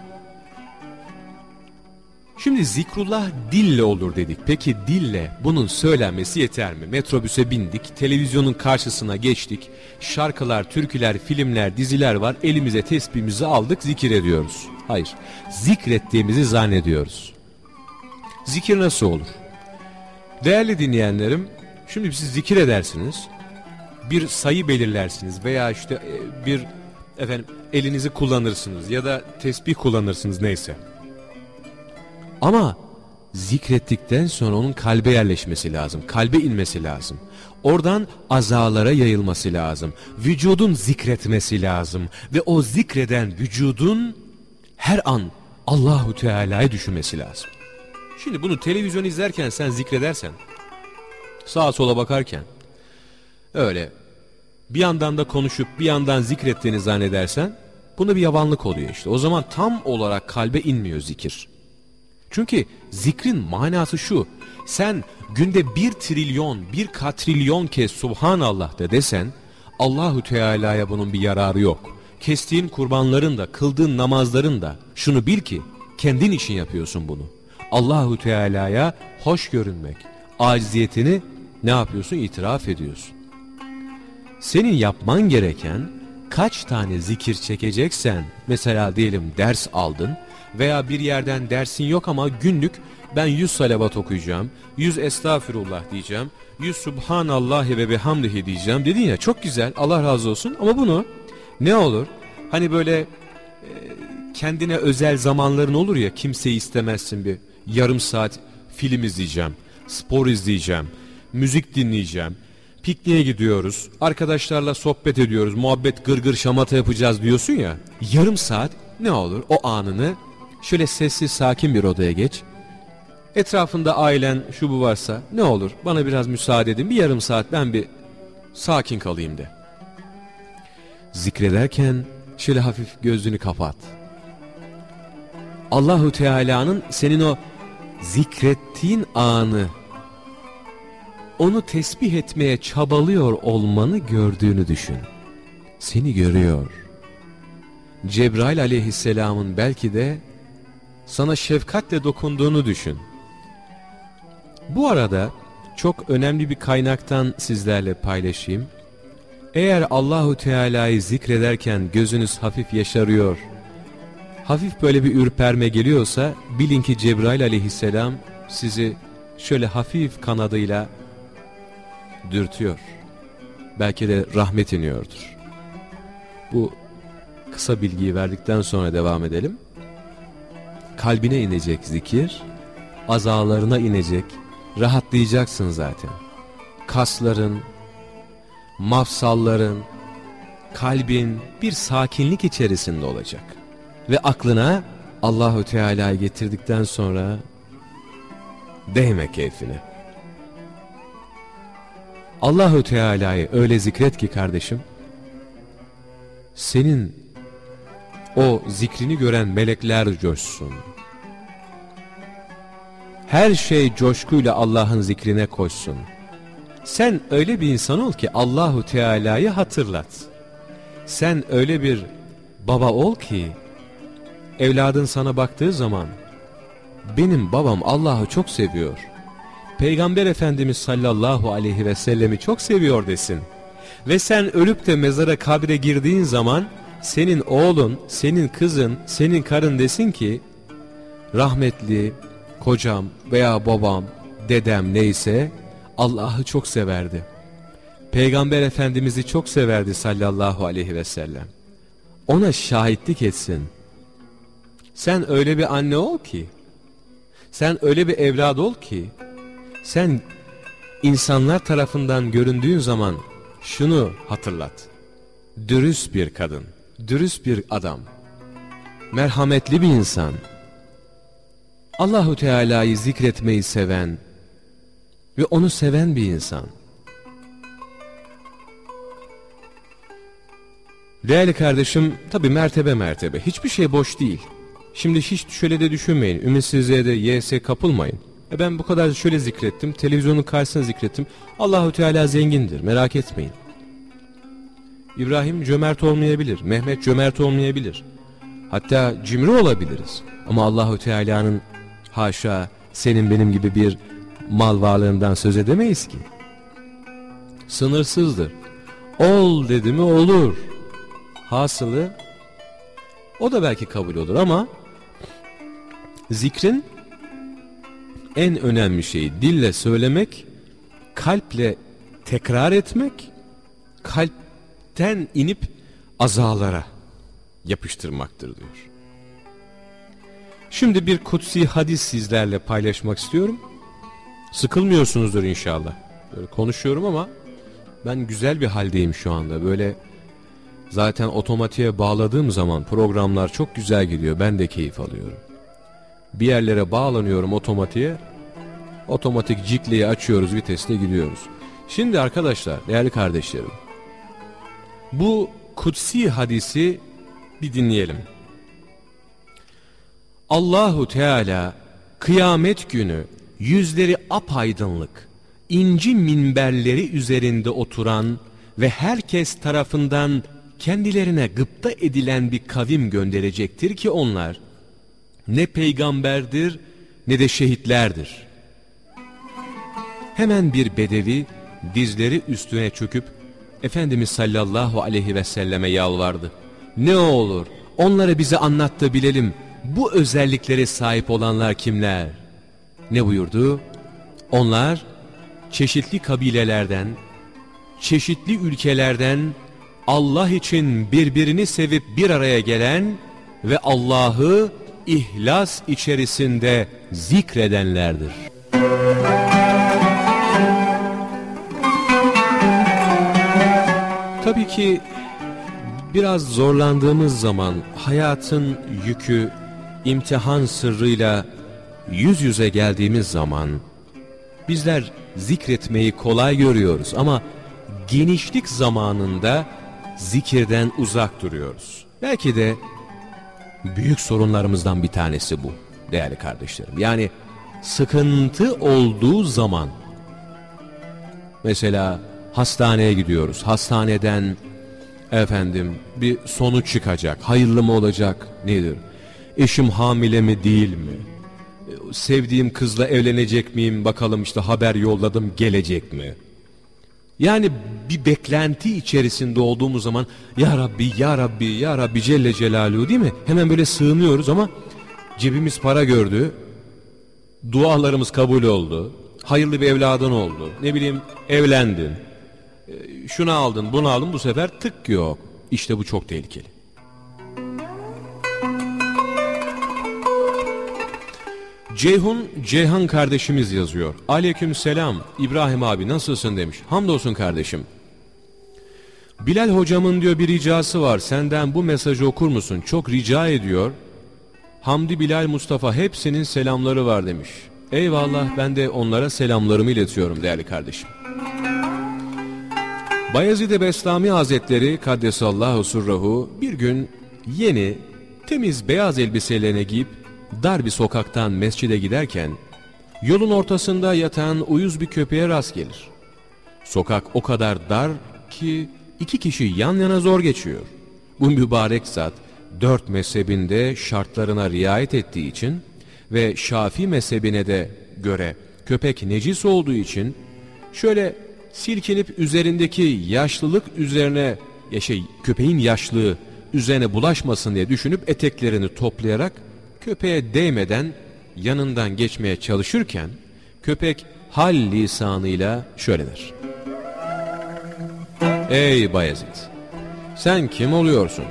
Şimdi zikrullah dille olur dedik. Peki dille bunun söylenmesi yeter mi? Metrobüse bindik, televizyonun karşısına geçtik. Şarkılar, türküler, filmler, diziler var. Elimize tesbihimizi aldık, zikir ediyoruz. Hayır, zikrettiğimizi zannediyoruz. Zikir nasıl olur? Değerli dinleyenlerim, şimdi siz zikir edersiniz. Bir sayı belirlersiniz veya işte e, bir efendim elinizi kullanırsınız ya da tesbih kullanırsınız neyse. Ama zikrettikten sonra onun kalbe yerleşmesi lazım. Kalbe inmesi lazım. Oradan azalara yayılması lazım. Vücudun zikretmesi lazım. Ve o zikreden vücudun her an Allahu Teala'yı düşünmesi lazım. Şimdi bunu televizyon izlerken sen zikredersen, sağa sola bakarken, öyle bir yandan da konuşup bir yandan zikrettiğini zannedersen, bunda bir yavanlık oluyor işte. O zaman tam olarak kalbe inmiyor zikir. Çünkü zikrin manası şu. Sen günde bir trilyon, bir katrilyon kez Subhanallah de desen Allahu Teala'ya bunun bir yararı yok. Kestiğin kurbanların da, kıldığın namazların da şunu bil ki kendin için yapıyorsun bunu. Allahu Teala'ya hoş görünmek, aciziyetini ne yapıyorsun? İtiraf ediyorsun. Senin yapman gereken kaç tane zikir çekeceksen, mesela diyelim ders aldın, veya bir yerden dersin yok ama günlük ben 100 salavat okuyacağım, 100 estağfirullah diyeceğim, 100 subhanallahi ve bihamdihi diyeceğim dedin ya çok güzel Allah razı olsun ama bunu ne olur hani böyle e, kendine özel zamanların olur ya kimseyi istemezsin bir yarım saat film izleyeceğim, spor izleyeceğim, müzik dinleyeceğim, pikniğe gidiyoruz, arkadaşlarla sohbet ediyoruz, muhabbet gırgır şamata yapacağız diyorsun ya yarım saat ne olur o anını Şöyle sessiz sakin bir odaya geç. Etrafında ailen şu bu varsa ne olur bana biraz müsaade edin bir yarım saat ben bir sakin kalayım de. Zikrederken şöyle hafif gözünü kapat. Allahu Teala'nın senin o zikrettiğin anı onu tesbih etmeye çabalıyor olmanı gördüğünü düşün. Seni görüyor. Cebrail aleyhisselamın belki de sana şefkatle dokunduğunu düşün. Bu arada çok önemli bir kaynaktan sizlerle paylaşayım. Eğer Allahu Teala'yı zikrederken gözünüz hafif yaşarıyor, hafif böyle bir ürperme geliyorsa bilin ki Cebrail aleyhisselam sizi şöyle hafif kanadıyla dürtüyor. Belki de rahmet iniyordur. Bu kısa bilgiyi verdikten sonra devam edelim kalbine inecek zikir, azalarına inecek, rahatlayacaksın zaten. Kasların, mafsalların, kalbin bir sakinlik içerisinde olacak. Ve aklına Allahü Teala'yı getirdikten sonra değme keyfine. Allahü Teala'yı öyle zikret ki kardeşim, senin o zikrini gören melekler coşsun. Her şey coşkuyla Allah'ın zikrine koşsun. Sen öyle bir insan ol ki Allahu Teala'yı hatırlat. Sen öyle bir baba ol ki evladın sana baktığı zaman benim babam Allah'ı çok seviyor. Peygamber Efendimiz sallallahu aleyhi ve sellemi çok seviyor desin. Ve sen ölüp de mezara kabre girdiğin zaman senin oğlun, senin kızın, senin karın desin ki rahmetli kocam veya babam, dedem neyse Allah'ı çok severdi. Peygamber Efendimiz'i çok severdi sallallahu aleyhi ve sellem. ona şahitlik etsin. Sen öyle bir anne ol ki, sen öyle bir evlad ol ki, sen insanlar tarafından göründüğün zaman şunu hatırlat. Dürüst bir kadın, dürüst bir adam, merhametli bir insan, Allahu Teala'yı zikretmeyi seven ve onu seven bir insan. Değerli kardeşim, tabi mertebe mertebe, hiçbir şey boş değil. Şimdi hiç şöyle de düşünmeyin, ümitsizliğe de yese kapılmayın. E ben bu kadar şöyle zikrettim, televizyonun karşısına zikrettim. Allahu Teala zengindir, merak etmeyin. İbrahim cömert olmayabilir, Mehmet cömert olmayabilir. Hatta cimri olabiliriz. Ama Allahu Teala'nın haşa senin benim gibi bir mal varlığından söz edemeyiz ki. Sınırsızdır. Ol dedi mi olur. Hasılı o da belki kabul olur ama zikrin en önemli şeyi dille söylemek, kalple tekrar etmek, kalpten inip azalara yapıştırmaktır diyor. Şimdi bir kutsi hadis sizlerle paylaşmak istiyorum. Sıkılmıyorsunuzdur inşallah. Böyle konuşuyorum ama ben güzel bir haldeyim şu anda. Böyle zaten otomatiğe bağladığım zaman programlar çok güzel gidiyor. Ben de keyif alıyorum. Bir yerlere bağlanıyorum otomatiğe. Otomatik cikleyi açıyoruz, vitesle gidiyoruz. Şimdi arkadaşlar, değerli kardeşlerim. Bu kutsi hadisi bir dinleyelim. Allahu Teala kıyamet günü yüzleri apaydınlık, inci minberleri üzerinde oturan ve herkes tarafından kendilerine gıpta edilen bir kavim gönderecektir ki onlar ne peygamberdir ne de şehitlerdir. Hemen bir bedevi dizleri üstüne çöküp Efendimiz sallallahu aleyhi ve selleme yalvardı. Ne olur onları bize anlattı bilelim bu özelliklere sahip olanlar kimler? Ne buyurdu? Onlar çeşitli kabilelerden, çeşitli ülkelerden Allah için birbirini sevip bir araya gelen ve Allah'ı ihlas içerisinde zikredenlerdir. Tabii ki biraz zorlandığımız zaman hayatın yükü imtihan sırrıyla yüz yüze geldiğimiz zaman bizler zikretmeyi kolay görüyoruz ama genişlik zamanında zikirden uzak duruyoruz. Belki de büyük sorunlarımızdan bir tanesi bu değerli kardeşlerim. Yani sıkıntı olduğu zaman mesela hastaneye gidiyoruz. Hastaneden efendim bir sonuç çıkacak. Hayırlı mı olacak? Nedir? Eşim hamile mi değil mi? Sevdiğim kızla evlenecek miyim? Bakalım işte haber yolladım gelecek mi? Yani bir beklenti içerisinde olduğumuz zaman Ya Rabbi, Ya Rabbi, Ya Rabbi Celle Celaluhu değil mi? Hemen böyle sığınıyoruz ama cebimiz para gördü. Dualarımız kabul oldu. Hayırlı bir evladın oldu. Ne bileyim evlendin. E, şunu aldın, bunu aldın bu sefer tık yok. İşte bu çok tehlikeli. Ceyhun Ceyhan kardeşimiz yazıyor. Aleyküm selam İbrahim abi nasılsın demiş. Hamdolsun kardeşim. Bilal hocamın diyor bir ricası var. Senden bu mesajı okur musun? Çok rica ediyor. Hamdi Bilal Mustafa hepsinin selamları var demiş. Eyvallah ben de onlara selamlarımı iletiyorum değerli kardeşim. Bayezid-i Bestami Hazretleri Kaddesallahu Surrahu bir gün yeni temiz beyaz elbiselerini giyip dar bir sokaktan mescide giderken yolun ortasında yatan uyuz bir köpeğe rast gelir. Sokak o kadar dar ki iki kişi yan yana zor geçiyor. Bu mübarek zat dört mezhebinde şartlarına riayet ettiği için ve Şafi mezhebine de göre köpek necis olduğu için şöyle silkinip üzerindeki yaşlılık üzerine ya şey köpeğin yaşlığı üzerine bulaşmasın diye düşünüp eteklerini toplayarak köpeğe değmeden yanından geçmeye çalışırken köpek hal lisanıyla şöyle der. Ey Bayezid! Sen kim oluyorsun?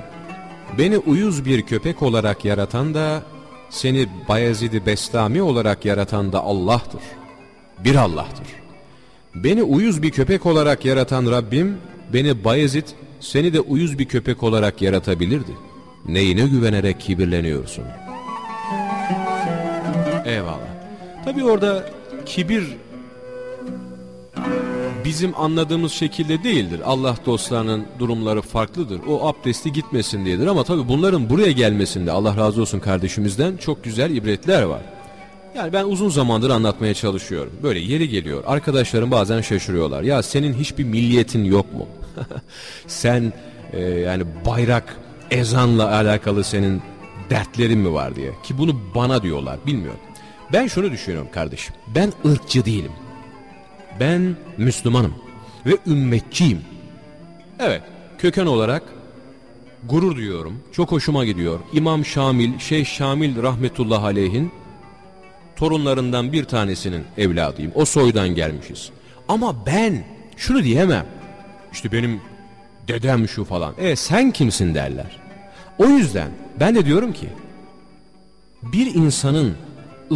beni uyuz bir köpek olarak yaratan da, seni Bayezid-i Bestami olarak yaratan da Allah'tır. Bir Allah'tır. Beni uyuz bir köpek olarak yaratan Rabbim, beni Bayezid, seni de uyuz bir köpek olarak yaratabilirdi. Neyine güvenerek kibirleniyorsun? Eyvallah. Tabi orada kibir bizim anladığımız şekilde değildir. Allah dostlarının durumları farklıdır. O abdesti gitmesin diyedir ama tabi bunların buraya gelmesinde Allah razı olsun kardeşimizden çok güzel ibretler var. Yani ben uzun zamandır anlatmaya çalışıyorum. Böyle yeri geliyor. Arkadaşlarım bazen şaşırıyorlar. Ya senin hiçbir milliyetin yok mu? Sen e, yani bayrak, ezanla alakalı senin dertlerin mi var diye. Ki bunu bana diyorlar bilmiyorum. Ben şunu düşünüyorum kardeşim. Ben ırkçı değilim. Ben Müslümanım ve ümmetçiyim. Evet, köken olarak gurur duyuyorum. Çok hoşuma gidiyor. İmam Şamil, Şeyh Şamil rahmetullah aleyhin torunlarından bir tanesinin evladıyım. O soydan gelmişiz. Ama ben şunu diyemem. İşte benim dedem şu falan. E sen kimsin derler. O yüzden ben de diyorum ki bir insanın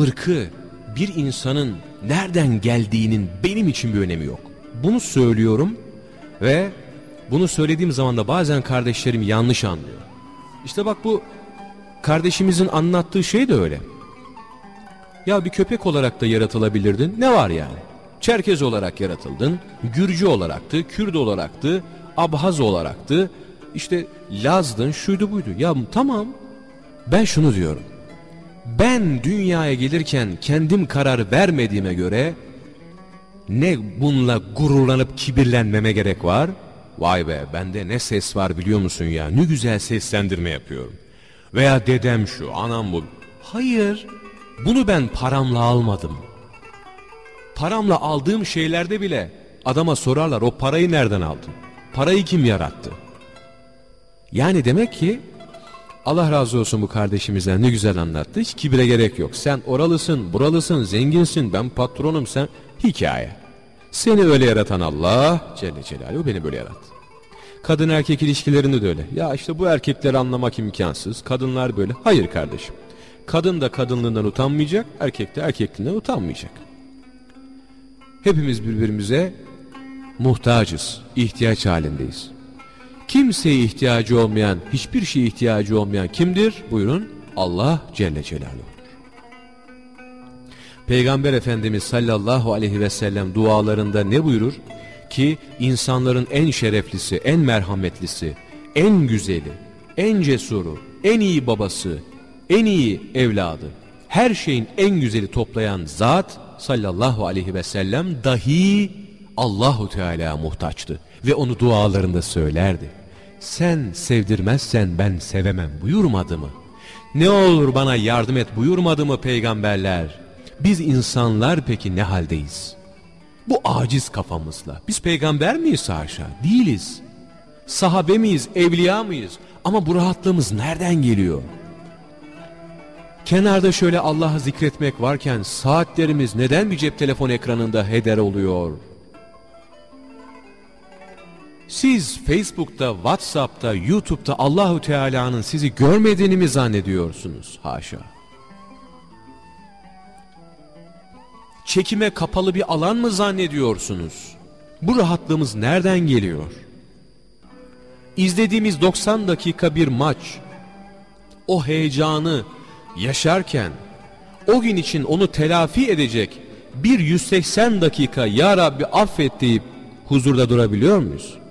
ırkı, bir insanın nereden geldiğinin benim için bir önemi yok. Bunu söylüyorum ve bunu söylediğim zaman da bazen kardeşlerim yanlış anlıyor. İşte bak bu kardeşimizin anlattığı şey de öyle. Ya bir köpek olarak da yaratılabilirdin. Ne var yani? Çerkez olarak yaratıldın, Gürcü olaraktı, Kürt olaraktı, Abhaz olaraktı, işte Lazdın, şuydu buydu. Ya tamam, ben şunu diyorum. Ben dünyaya gelirken kendim karar vermediğime göre ne bununla gururlanıp kibirlenmeme gerek var? Vay be bende ne ses var biliyor musun ya ne güzel seslendirme yapıyorum. Veya dedem şu anam bu. Hayır bunu ben paramla almadım. Paramla aldığım şeylerde bile adama sorarlar o parayı nereden aldın? Parayı kim yarattı? Yani demek ki Allah razı olsun bu kardeşimizden ne güzel anlattı. Hiç kibire gerek yok. Sen oralısın, buralısın, zenginsin, ben patronum sen. Hikaye. Seni öyle yaratan Allah Celle Celaluhu beni böyle yarattı. Kadın erkek ilişkilerinde de öyle. Ya işte bu erkekleri anlamak imkansız. Kadınlar böyle. Hayır kardeşim. Kadın da kadınlığından utanmayacak, erkek de erkekliğinden utanmayacak. Hepimiz birbirimize muhtacız, ihtiyaç halindeyiz. Kimseye ihtiyacı olmayan, hiçbir şeye ihtiyacı olmayan kimdir? Buyurun Allah Celle Celaluhu. Peygamber Efendimiz sallallahu aleyhi ve sellem dualarında ne buyurur? Ki insanların en şereflisi, en merhametlisi, en güzeli, en cesuru, en iyi babası, en iyi evladı, her şeyin en güzeli toplayan zat sallallahu aleyhi ve sellem dahi Allahu Teala muhtaçtı ve onu dualarında söylerdi. Sen sevdirmezsen ben sevemem buyurmadı mı? Ne olur bana yardım et buyurmadı mı peygamberler? Biz insanlar peki ne haldeyiz? Bu aciz kafamızla. Biz peygamber miyiz haşa? Değiliz. Sahabe miyiz, evliya mıyız? Ama bu rahatlığımız nereden geliyor? Kenarda şöyle Allah'ı zikretmek varken saatlerimiz neden bir cep telefon ekranında heder oluyor? Siz Facebook'ta, WhatsApp'ta, YouTube'da Allahu Teala'nın sizi görmediğini mi zannediyorsunuz? Haşa. Çekime kapalı bir alan mı zannediyorsunuz? Bu rahatlığımız nereden geliyor? İzlediğimiz 90 dakika bir maç, o heyecanı yaşarken, o gün için onu telafi edecek bir 180 dakika Ya Rabbi affet deyip huzurda durabiliyor muyuz?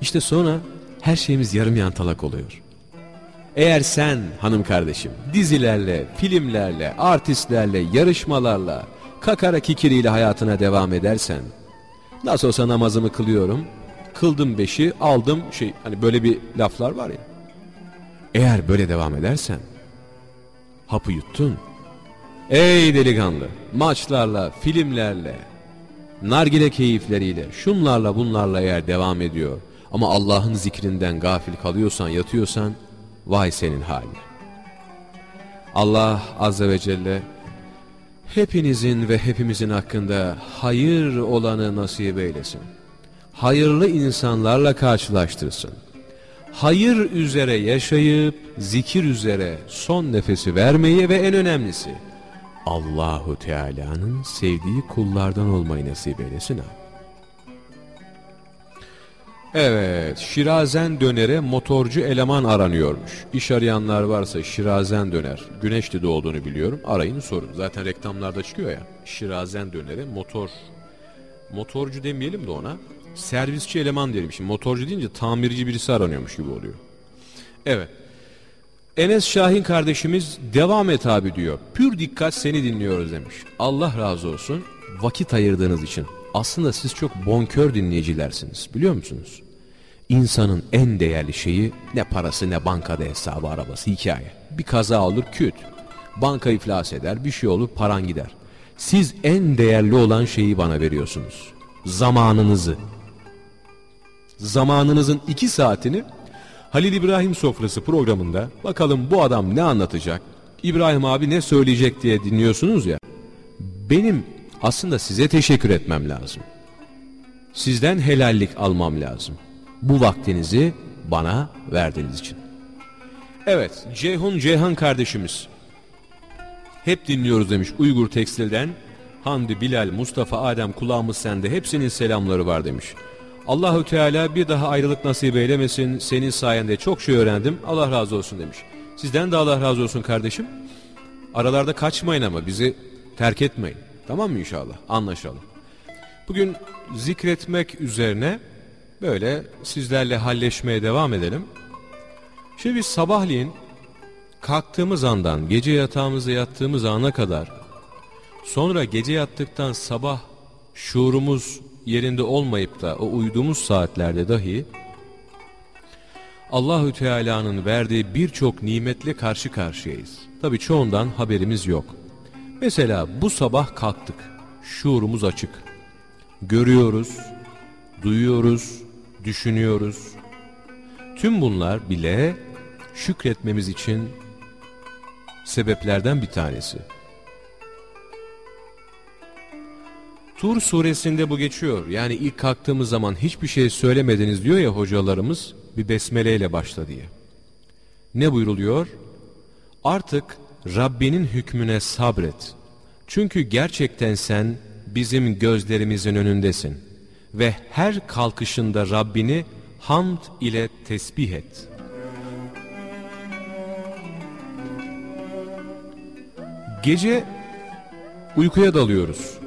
İşte sonra her şeyimiz yarım yantalak oluyor. Eğer sen hanım kardeşim dizilerle, filmlerle, artistlerle, yarışmalarla, kakara kikiriyle hayatına devam edersen, nasıl olsa namazımı kılıyorum, kıldım beşi, aldım şey, hani böyle bir laflar var ya. Eğer böyle devam edersen, hapı yuttun. Ey delikanlı, maçlarla, filmlerle, nargile keyifleriyle, şunlarla bunlarla eğer devam ediyor, ama Allah'ın zikrinden gafil kalıyorsan, yatıyorsan, vay senin haline. Allah Azze ve Celle hepinizin ve hepimizin hakkında hayır olanı nasip eylesin. Hayırlı insanlarla karşılaştırsın. hayır üzere yaşayıp zikir üzere son nefesi vermeyi ve en önemlisi Allahu Teala'nın sevdiği kullardan olmayı nasip eylesin abi. Evet, Şirazen Döner'e motorcu eleman aranıyormuş. İş arayanlar varsa Şirazen Döner, Güneşli'de olduğunu biliyorum. Arayın sorun. Zaten reklamlarda çıkıyor ya. Şirazen Döner'e motor, motorcu demeyelim de ona. Servisçi eleman diyelim. Şimdi motorcu deyince tamirci birisi aranıyormuş gibi oluyor. Evet. Enes Şahin kardeşimiz devam et abi diyor. Pür dikkat seni dinliyoruz demiş. Allah razı olsun vakit ayırdığınız için. Aslında siz çok bonkör dinleyicilersiniz biliyor musunuz? İnsanın en değerli şeyi ne parası ne bankada hesabı arabası hikaye. Bir kaza olur küt. Banka iflas eder bir şey olur paran gider. Siz en değerli olan şeyi bana veriyorsunuz. Zamanınızı. Zamanınızın iki saatini Halil İbrahim Sofrası programında bakalım bu adam ne anlatacak, İbrahim abi ne söyleyecek diye dinliyorsunuz ya. Benim aslında size teşekkür etmem lazım. Sizden helallik almam lazım. Bu vaktinizi bana verdiğiniz için. Evet, Ceyhun Ceyhan kardeşimiz. Hep dinliyoruz demiş Uygur Tekstil'den. Hamdi, Bilal, Mustafa, Adem kulağımız sende. Hepsinin selamları var demiş. Allahü Teala bir daha ayrılık nasip eylemesin. Senin sayende çok şey öğrendim. Allah razı olsun demiş. Sizden de Allah razı olsun kardeşim. Aralarda kaçmayın ama bizi terk etmeyin. Tamam mı inşallah? Anlaşalım. Bugün zikretmek üzerine böyle sizlerle halleşmeye devam edelim. Şimdi biz sabahleyin kalktığımız andan gece yatağımızda yattığımız ana kadar sonra gece yattıktan sabah şuurumuz yerinde olmayıp da o uyuduğumuz saatlerde dahi Allahü Teala'nın verdiği birçok nimetle karşı karşıyayız. Tabii çoğundan haberimiz yok. Mesela bu sabah kalktık. Şuurumuz açık. Görüyoruz, duyuyoruz, düşünüyoruz. Tüm bunlar bile şükretmemiz için sebeplerden bir tanesi. Tur suresinde bu geçiyor. Yani ilk kalktığımız zaman hiçbir şey söylemediniz diyor ya hocalarımız bir besmeleyle başla diye. Ne buyruluyor? Artık Rabbinin hükmüne sabret. Çünkü gerçekten sen bizim gözlerimizin önündesin. Ve her kalkışında Rabbini hamd ile tesbih et. Gece uykuya dalıyoruz.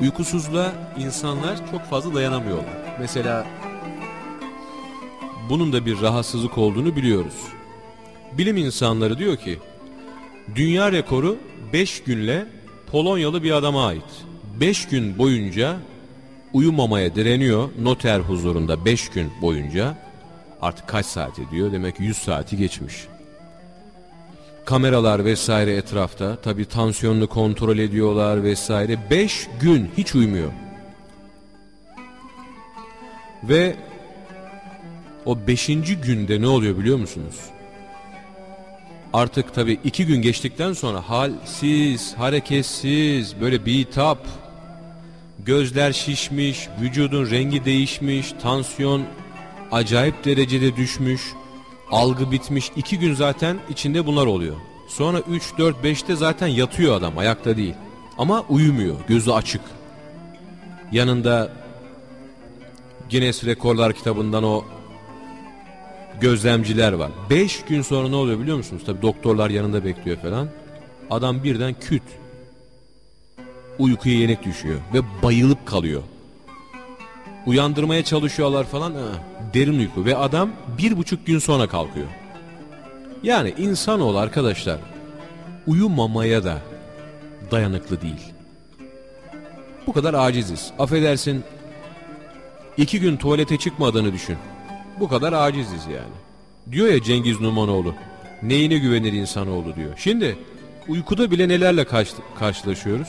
Uykusuzluğa insanlar çok fazla dayanamıyorlar. Mesela bunun da bir rahatsızlık olduğunu biliyoruz. Bilim insanları diyor ki dünya rekoru 5 günle Polonyalı bir adama ait. 5 gün boyunca uyumamaya direniyor noter huzurunda 5 gün boyunca artık kaç saat ediyor demek 100 saati geçmiş. Kameralar vesaire etrafta tabi tansiyonunu kontrol ediyorlar vesaire 5 gün hiç uyumuyor. Ve o 5. günde ne oluyor biliyor musunuz? Artık tabi iki gün geçtikten sonra halsiz, hareketsiz, böyle bitap, gözler şişmiş, vücudun rengi değişmiş, tansiyon acayip derecede düşmüş, algı bitmiş. iki gün zaten içinde bunlar oluyor. Sonra 3, 4, 5'te zaten yatıyor adam ayakta değil. Ama uyumuyor, gözü açık. Yanında Guinness Rekorlar kitabından o gözlemciler var. 5 gün sonra ne oluyor biliyor musunuz? Tabi doktorlar yanında bekliyor falan. Adam birden küt. Uykuya yenik düşüyor ve bayılıp kalıyor. Uyandırmaya çalışıyorlar falan. Ha, derin uyku ve adam bir buçuk gün sonra kalkıyor. Yani insanoğlu arkadaşlar uyumamaya da dayanıklı değil. Bu kadar aciziz. Affedersin iki gün tuvalete çıkmadığını düşün. Bu kadar aciziz yani. Diyor ya Cengiz Numanoğlu. Neyine güvenir insanoğlu diyor. Şimdi uykuda bile nelerle karşı, karşılaşıyoruz?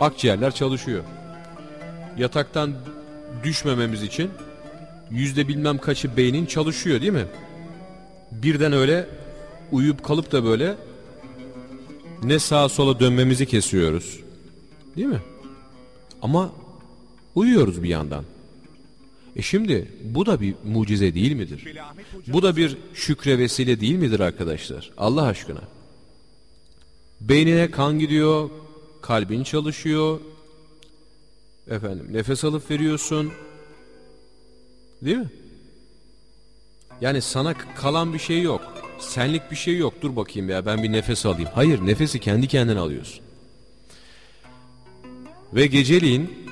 Akciğerler çalışıyor. Yataktan düşmememiz için yüzde bilmem kaçı beynin çalışıyor değil mi? Birden öyle uyuyup kalıp da böyle ne sağa sola dönmemizi kesiyoruz. Değil mi? Ama uyuyoruz bir yandan. E şimdi bu da bir mucize değil midir? Bu da bir şükre vesile değil midir arkadaşlar? Allah aşkına. Beynine kan gidiyor, kalbin çalışıyor. Efendim nefes alıp veriyorsun. Değil mi? Yani sana kalan bir şey yok. Senlik bir şey yok. Dur bakayım ya ben bir nefes alayım. Hayır nefesi kendi kendine alıyorsun. Ve geceliğin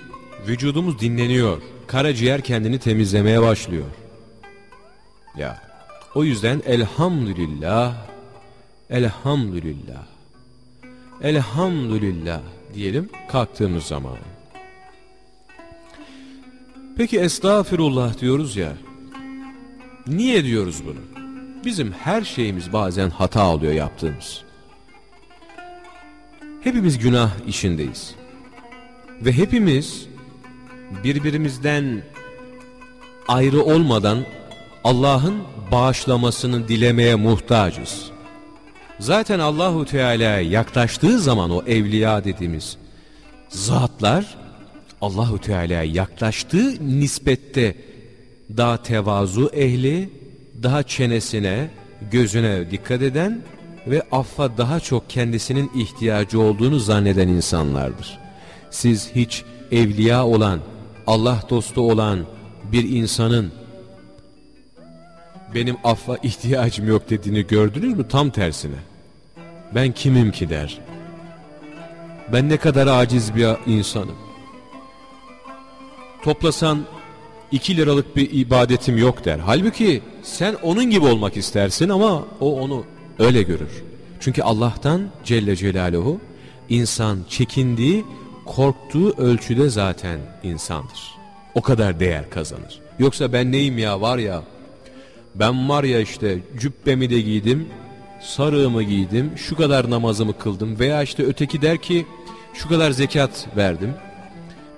vücudumuz dinleniyor. Karaciğer kendini temizlemeye başlıyor. Ya o yüzden elhamdülillah, elhamdülillah, elhamdülillah diyelim kalktığımız zaman. Peki estağfirullah diyoruz ya. Niye diyoruz bunu? Bizim her şeyimiz bazen hata oluyor yaptığımız. Hepimiz günah işindeyiz. Ve hepimiz birbirimizden ayrı olmadan Allah'ın bağışlamasını dilemeye muhtacız. Zaten Allahu Teala yaklaştığı zaman o evliya dediğimiz zatlar Allahu Teala yaklaştığı nispette daha tevazu ehli, daha çenesine, gözüne dikkat eden ve affa daha çok kendisinin ihtiyacı olduğunu zanneden insanlardır. Siz hiç evliya olan, Allah dostu olan bir insanın benim affa ihtiyacım yok dediğini gördünüz mü? Tam tersine. Ben kimim ki der. Ben ne kadar aciz bir insanım. Toplasan 2 liralık bir ibadetim yok der. Halbuki sen onun gibi olmak istersin ama o onu öyle görür. Çünkü Allah'tan Celle Celaluhu insan çekindiği, korktuğu ölçüde zaten insandır. O kadar değer kazanır. Yoksa ben neyim ya var ya ben var ya işte cübbemi de giydim, sarığımı giydim, şu kadar namazımı kıldım veya işte öteki der ki şu kadar zekat verdim.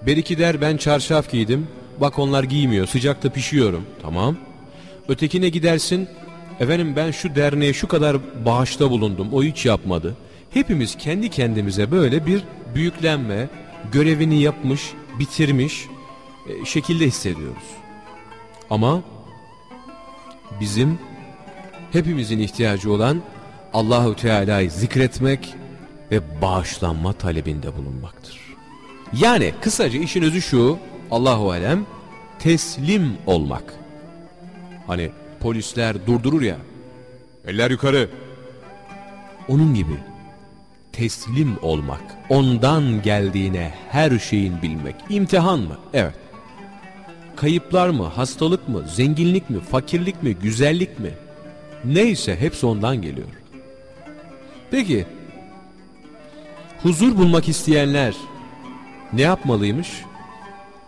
Beriki der ben çarşaf giydim, bak onlar giymiyor, sıcakta pişiyorum. Tamam. Ötekine gidersin, efendim ben şu derneğe şu kadar bağışta bulundum, o hiç yapmadı. Hepimiz kendi kendimize böyle bir büyüklenme, görevini yapmış, bitirmiş e, şekilde hissediyoruz. Ama bizim hepimizin ihtiyacı olan Allahu Teala'yı zikretmek ve bağışlanma talebinde bulunmaktır. Yani kısaca işin özü şu, Allahu alem teslim olmak. Hani polisler durdurur ya. Eller yukarı. Onun gibi teslim olmak, ondan geldiğine her şeyin bilmek. İmtihan mı? Evet. Kayıplar mı, hastalık mı, zenginlik mi, fakirlik mi, güzellik mi? Neyse hepsi ondan geliyor. Peki, huzur bulmak isteyenler ne yapmalıymış?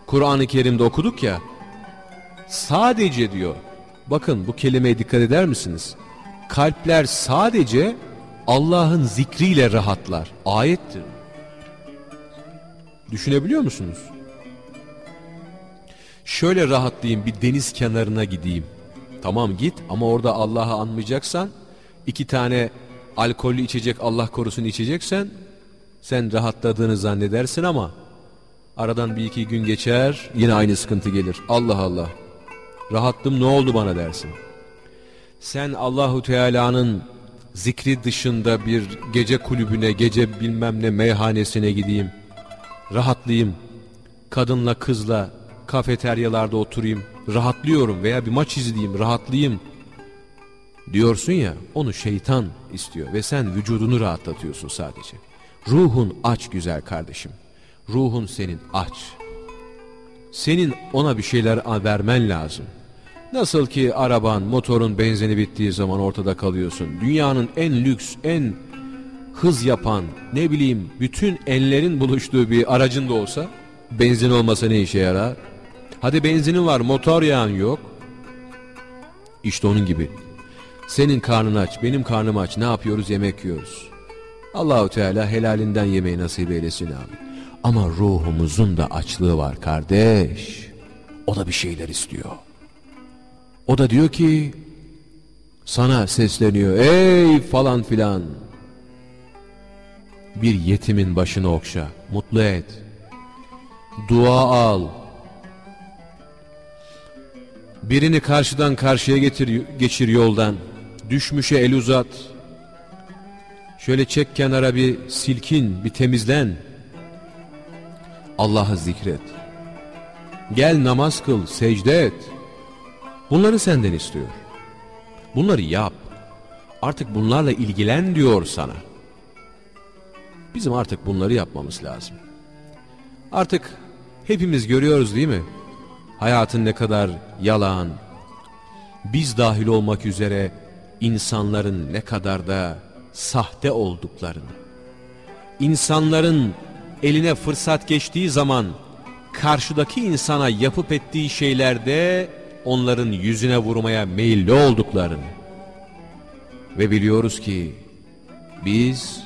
Kur'an-ı Kerim'de okuduk ya, sadece diyor, bakın bu kelimeye dikkat eder misiniz? Kalpler sadece Allah'ın zikriyle rahatlar. Ayettir. Düşünebiliyor musunuz? Şöyle rahatlayayım bir deniz kenarına gideyim. Tamam git ama orada Allah'ı anmayacaksan iki tane alkollü içecek Allah korusun içeceksen sen rahatladığını zannedersin ama aradan bir iki gün geçer yine aynı sıkıntı gelir. Allah Allah rahattım ne oldu bana dersin. Sen Allahu Teala'nın zikri dışında bir gece kulübüne, gece bilmem ne meyhanesine gideyim. Rahatlayayım. Kadınla kızla kafeteryalarda oturayım. Rahatlıyorum veya bir maç izleyeyim, rahatlayayım. Diyorsun ya, onu şeytan istiyor ve sen vücudunu rahatlatıyorsun sadece. Ruhun aç güzel kardeşim. Ruhun senin aç. Senin ona bir şeyler vermen lazım. Nasıl ki araban, motorun benzini bittiği zaman ortada kalıyorsun. Dünyanın en lüks, en hız yapan, ne bileyim bütün enlerin buluştuğu bir aracın da olsa benzin olmasa ne işe yarar? Hadi benzinin var, motor yağın yok. İşte onun gibi. Senin karnın aç, benim karnım aç. Ne yapıyoruz? Yemek yiyoruz. Allahu Teala helalinden yemeği nasip eylesin abi. Ama ruhumuzun da açlığı var kardeş. O da bir şeyler istiyor. O da diyor ki sana sesleniyor ey falan filan. Bir yetimin başını okşa, mutlu et. Dua al. Birini karşıdan karşıya getir, geçir yoldan. Düşmüşe el uzat. Şöyle çek kenara bir silkin, bir temizlen. Allah'ı zikret. Gel namaz kıl, secde et. Bunları senden istiyor. Bunları yap. Artık bunlarla ilgilen diyor sana. Bizim artık bunları yapmamız lazım. Artık hepimiz görüyoruz değil mi? Hayatın ne kadar yalan, biz dahil olmak üzere insanların ne kadar da sahte olduklarını. İnsanların eline fırsat geçtiği zaman karşıdaki insana yapıp ettiği şeylerde onların yüzüne vurmaya meyilli olduklarını. Ve biliyoruz ki biz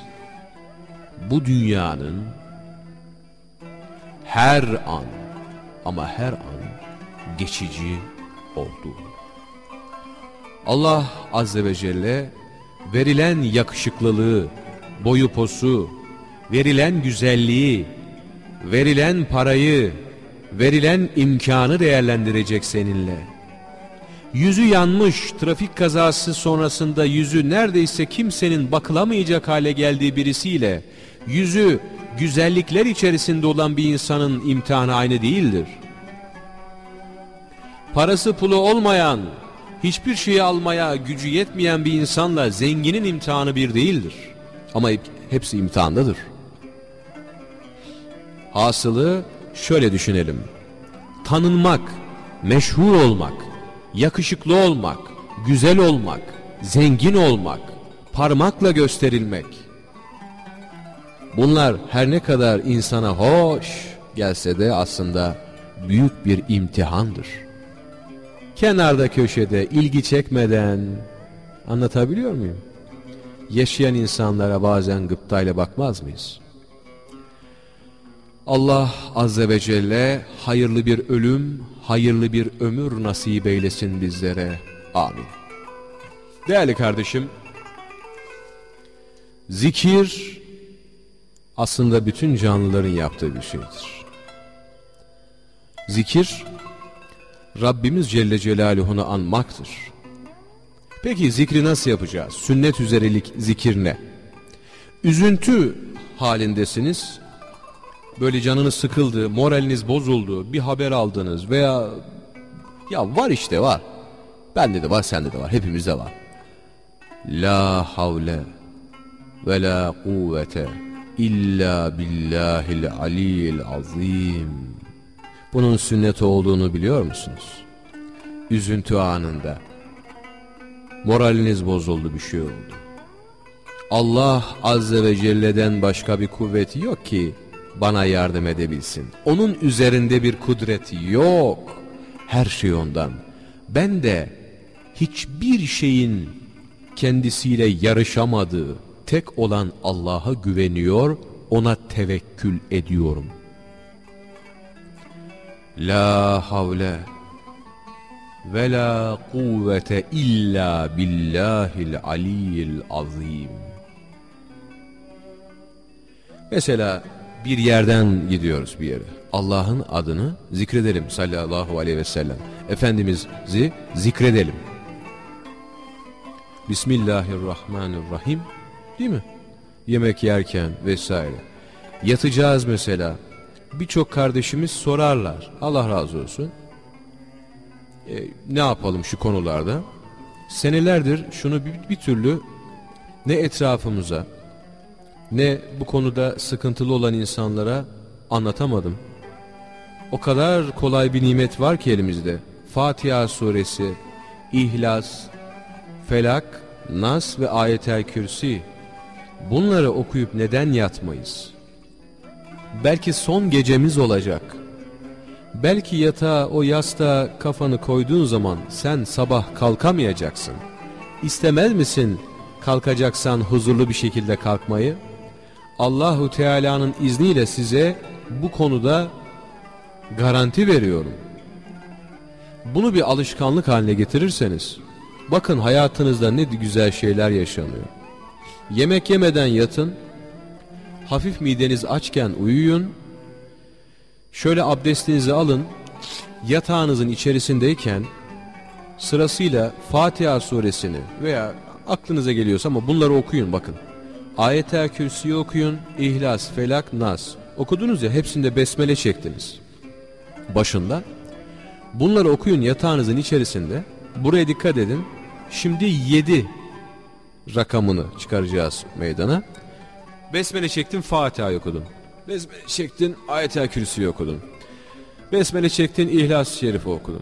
bu dünyanın her an ama her an geçici olduğunu. Allah Azze ve Celle verilen yakışıklılığı, boyu posu, verilen güzelliği, verilen parayı, verilen imkanı değerlendirecek seninle. Yüzü yanmış trafik kazası sonrasında yüzü neredeyse kimsenin bakılamayacak hale geldiği birisiyle yüzü güzellikler içerisinde olan bir insanın imtihanı aynı değildir. Parası pulu olmayan, hiçbir şeyi almaya gücü yetmeyen bir insanla zenginin imtihanı bir değildir. Ama hepsi imtihandadır. Hasılı şöyle düşünelim. Tanınmak, meşhur olmak, yakışıklı olmak, güzel olmak, zengin olmak, parmakla gösterilmek. Bunlar her ne kadar insana hoş gelse de aslında büyük bir imtihandır. Kenarda köşede ilgi çekmeden anlatabiliyor muyum? Yaşayan insanlara bazen gıptayla bakmaz mıyız? Allah Azze ve Celle hayırlı bir ölüm, hayırlı bir ömür nasip eylesin bizlere. Amin. Değerli kardeşim, zikir aslında bütün canlıların yaptığı bir şeydir. Zikir, Rabbimiz Celle Celaluhu'nu anmaktır. Peki zikri nasıl yapacağız? Sünnet üzerelik zikir ne? Üzüntü halindesiniz, böyle canınız sıkıldı, moraliniz bozuldu, bir haber aldınız veya ya var işte var. Bende de var, sende de var, hepimizde var. La havle ve la kuvvete illa billahil aliyil azim. Bunun sünnet olduğunu biliyor musunuz? Üzüntü anında. Moraliniz bozuldu bir şey oldu. Allah Azze ve Celle'den başka bir kuvveti yok ki bana yardım edebilsin. Onun üzerinde bir kudreti yok. Her şey ondan. Ben de hiçbir şeyin kendisiyle yarışamadığı tek olan Allah'a güveniyor, ona tevekkül ediyorum. La havle ve la kuvvete illa billahil aliyyil azim. Mesela bir yerden gidiyoruz bir yere. Allah'ın adını zikredelim sallallahu aleyhi ve sellem. Efendimiz'i zikredelim. Bismillahirrahmanirrahim değil mi? Yemek yerken vesaire. Yatacağız mesela. Birçok kardeşimiz sorarlar. Allah razı olsun. E, ne yapalım şu konularda? Senelerdir şunu bir, bir türlü ne etrafımıza ne bu konuda sıkıntılı olan insanlara anlatamadım. O kadar kolay bir nimet var ki elimizde. Fatiha suresi, İhlas, Felak, Nas ve Ayetel Kürsi. Bunları okuyup neden yatmayız? Belki son gecemiz olacak. Belki yatağa o yastığa kafanı koyduğun zaman sen sabah kalkamayacaksın. İstemez misin kalkacaksan huzurlu bir şekilde kalkmayı? Allahu Teala'nın izniyle size bu konuda garanti veriyorum. Bunu bir alışkanlık haline getirirseniz bakın hayatınızda ne güzel şeyler yaşanıyor. Yemek yemeden yatın, hafif mideniz açken uyuyun, şöyle abdestinizi alın, yatağınızın içerisindeyken sırasıyla Fatiha suresini veya aklınıza geliyorsa ama bunları okuyun bakın. Ayet-el Kürsi'yi okuyun, İhlas, Felak, Nas. Okudunuz ya hepsinde besmele çektiniz. Başında. Bunları okuyun yatağınızın içerisinde. Buraya dikkat edin. Şimdi 7 rakamını çıkaracağız meydana. Besmele çektin Fatiha okudun. Besmele çektin Ayet-el Kürsi'yi okudun. Besmele çektin İhlas-ı Şerif'i okudun.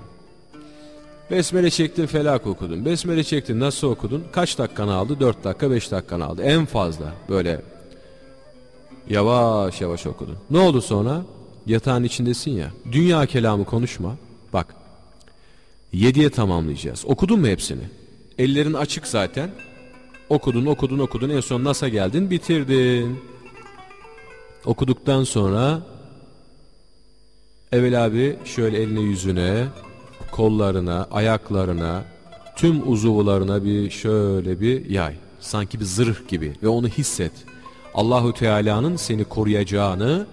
Besmele çektin felak okudun. Besmele çektin nasıl okudun? Kaç dakikanı aldı? 4 dakika 5 dakikanı aldı. En fazla böyle yavaş yavaş okudun. Ne oldu sonra? Yatağın içindesin ya. Dünya kelamı konuşma. Bak. 7'ye tamamlayacağız. Okudun mu hepsini? Ellerin açık zaten. Okudun okudun okudun en son nasıl geldin bitirdin. Okuduktan sonra Evvel abi şöyle elini yüzüne kollarına, ayaklarına, tüm uzuvlarına bir şöyle bir yay. Sanki bir zırh gibi ve onu hisset. Allahu Teala'nın seni koruyacağını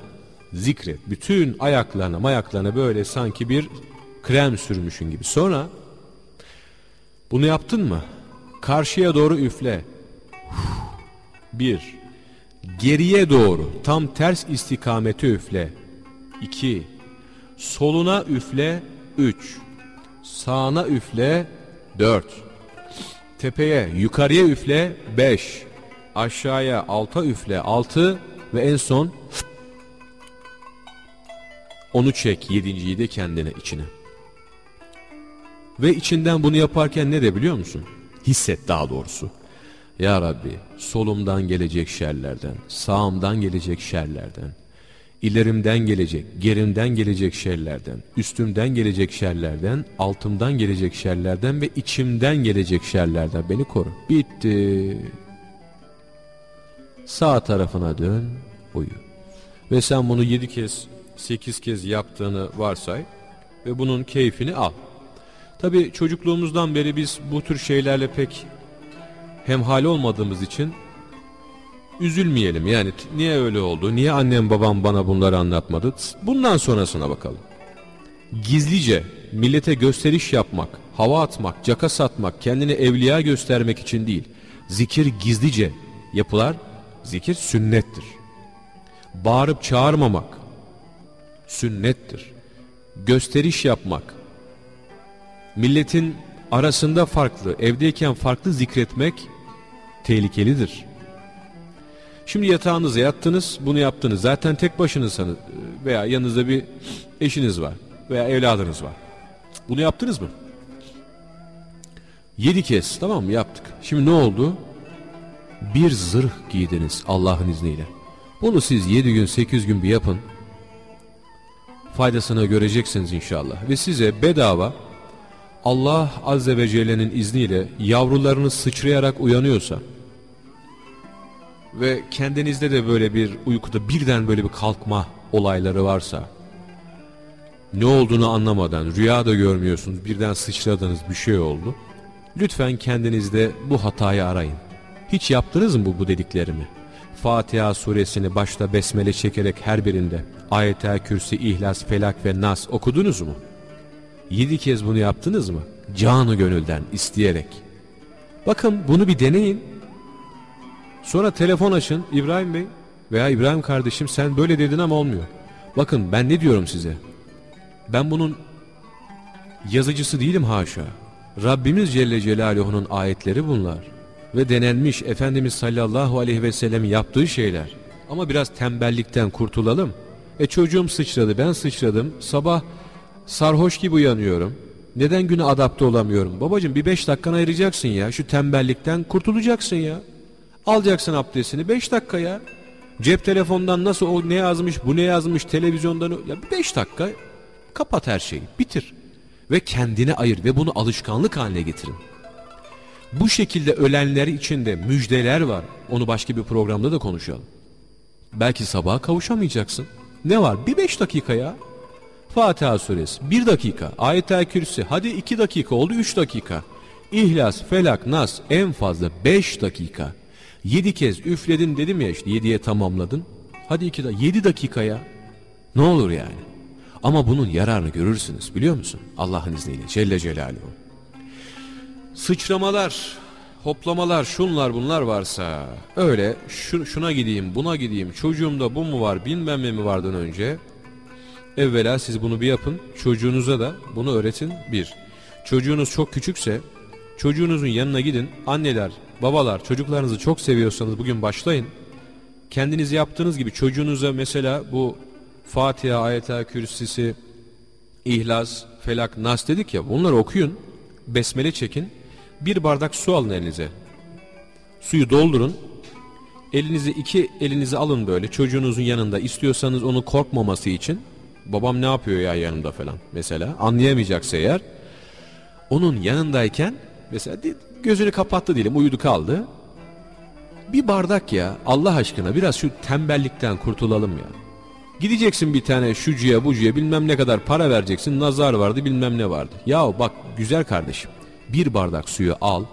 zikret. Bütün ayaklarına, mayaklarına böyle sanki bir krem sürmüşün gibi. Sonra bunu yaptın mı? Karşıya doğru üfle. Bir. Geriye doğru tam ters istikamete üfle. İki. Soluna üfle. Üç. Sağına üfle 4. Tepeye yukarıya üfle 5. Aşağıya alta üfle 6 ve en son onu çek yedinciyi de kendine içine. Ve içinden bunu yaparken ne de biliyor musun? Hisset daha doğrusu. Ya Rabbi solumdan gelecek şerlerden, sağımdan gelecek şerlerden, İlerimden gelecek, gerimden gelecek şerlerden, üstümden gelecek şerlerden, altımdan gelecek şerlerden ve içimden gelecek şerlerden beni koru. Bitti. Sağ tarafına dön, uyu. Ve sen bunu yedi kez, sekiz kez yaptığını varsay ve bunun keyfini al. Tabi çocukluğumuzdan beri biz bu tür şeylerle pek hemhal olmadığımız için üzülmeyelim. Yani niye öyle oldu? Niye annem babam bana bunları anlatmadı? Bundan sonrasına bakalım. Gizlice millete gösteriş yapmak, hava atmak, caka satmak, kendini evliya göstermek için değil. Zikir gizlice yapılar, zikir sünnettir. Bağırıp çağırmamak sünnettir. Gösteriş yapmak, milletin arasında farklı, evdeyken farklı zikretmek tehlikelidir. Şimdi yatağınıza yattınız, bunu yaptınız. Zaten tek başınızsanız veya yanınızda bir eşiniz var veya evladınız var. Bunu yaptınız mı? Yedi kez tamam mı yaptık. Şimdi ne oldu? Bir zırh giydiniz Allah'ın izniyle. Bunu siz yedi gün sekiz gün bir yapın. Faydasını göreceksiniz inşallah. Ve size bedava Allah Azze ve Celle'nin izniyle yavrularınız sıçrayarak uyanıyorsa ve kendinizde de böyle bir uykuda birden böyle bir kalkma olayları varsa ne olduğunu anlamadan rüya da görmüyorsunuz birden sıçradığınız bir şey oldu. Lütfen kendinizde bu hatayı arayın. Hiç yaptınız mı bu, bu dediklerimi? Fatiha suresini başta besmele çekerek her birinde Ayet-el Kürsi, İhlas, Felak ve Nas okudunuz mu? Yedi kez bunu yaptınız mı? Canı gönülden isteyerek. Bakın bunu bir deneyin. Sonra telefon açın İbrahim Bey veya İbrahim kardeşim sen böyle dedin ama olmuyor. Bakın ben ne diyorum size. Ben bunun yazıcısı değilim haşa. Rabbimiz Celle Celaluhu'nun ayetleri bunlar. Ve denenmiş Efendimiz sallallahu aleyhi ve sellem yaptığı şeyler. Ama biraz tembellikten kurtulalım. E çocuğum sıçradı ben sıçradım. Sabah sarhoş gibi uyanıyorum. Neden güne adapte olamıyorum? Babacım bir beş dakikan ayıracaksın ya. Şu tembellikten kurtulacaksın ya. Alacaksın abdestini 5 dakika ya. Cep telefondan nasıl o ne yazmış bu ne yazmış televizyondan ya 5 dakika kapat her şeyi bitir. Ve kendine ayır ve bunu alışkanlık haline getirin. Bu şekilde ölenler için de müjdeler var. Onu başka bir programda da konuşalım. Belki sabaha kavuşamayacaksın. Ne var? Bir beş dakika ya. Fatiha suresi. Bir dakika. Ayet-el Kürsi. Hadi iki dakika oldu. Üç dakika. İhlas, Felak, Nas en fazla beş dakika. Yedi kez üfledin dedim ya işte yediye tamamladın. Hadi iki da yedi dakikaya. Ne olur yani. Ama bunun yararını görürsünüz biliyor musun? Allah'ın izniyle Celle Celaluhu. sıçramalar, hoplamalar, şunlar bunlar varsa öyle şu, şuna gideyim, buna gideyim, çocuğumda bu mu var, bilmem ne mi vardan önce evvela siz bunu bir yapın. Çocuğunuza da bunu öğretin. Bir, çocuğunuz çok küçükse çocuğunuzun yanına gidin. Anneler, babalar çocuklarınızı çok seviyorsanız bugün başlayın. Kendiniz yaptığınız gibi çocuğunuza mesela bu Fatiha, Ayet-el Kürsisi, İhlas, Felak, Nas dedik ya bunları okuyun. Besmele çekin. Bir bardak su alın elinize. Suyu doldurun. Elinizi iki elinizi alın böyle çocuğunuzun yanında istiyorsanız onu korkmaması için babam ne yapıyor ya yanımda falan mesela? Anlayamayacaksa eğer. Onun yanındayken mesela gözünü kapattı diyelim uyudu kaldı. Bir bardak ya Allah aşkına biraz şu tembellikten kurtulalım ya. Gideceksin bir tane şucuya bucuya bilmem ne kadar para vereceksin nazar vardı bilmem ne vardı. Ya bak güzel kardeşim bir bardak suyu al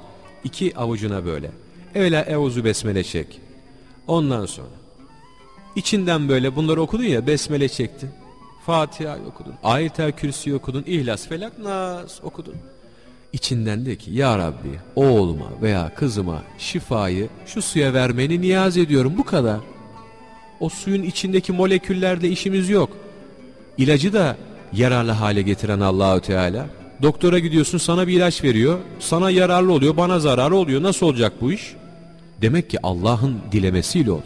iki avucuna böyle. Evvela evuzu besmele çek. Ondan sonra içinden böyle bunları okudun ya besmele çektin Fatiha okudun, Ayet-el Kürsi okudun, İhlas, Felak, Nas okudun. İçinden de ki Ya Rabbi oğluma veya kızıma şifayı şu suya vermeni niyaz ediyorum bu kadar. O suyun içindeki moleküllerle işimiz yok. İlacı da yararlı hale getiren Allahü Teala. Doktora gidiyorsun sana bir ilaç veriyor. Sana yararlı oluyor, bana zararlı oluyor. Nasıl olacak bu iş? Demek ki Allah'ın dilemesiyle olur.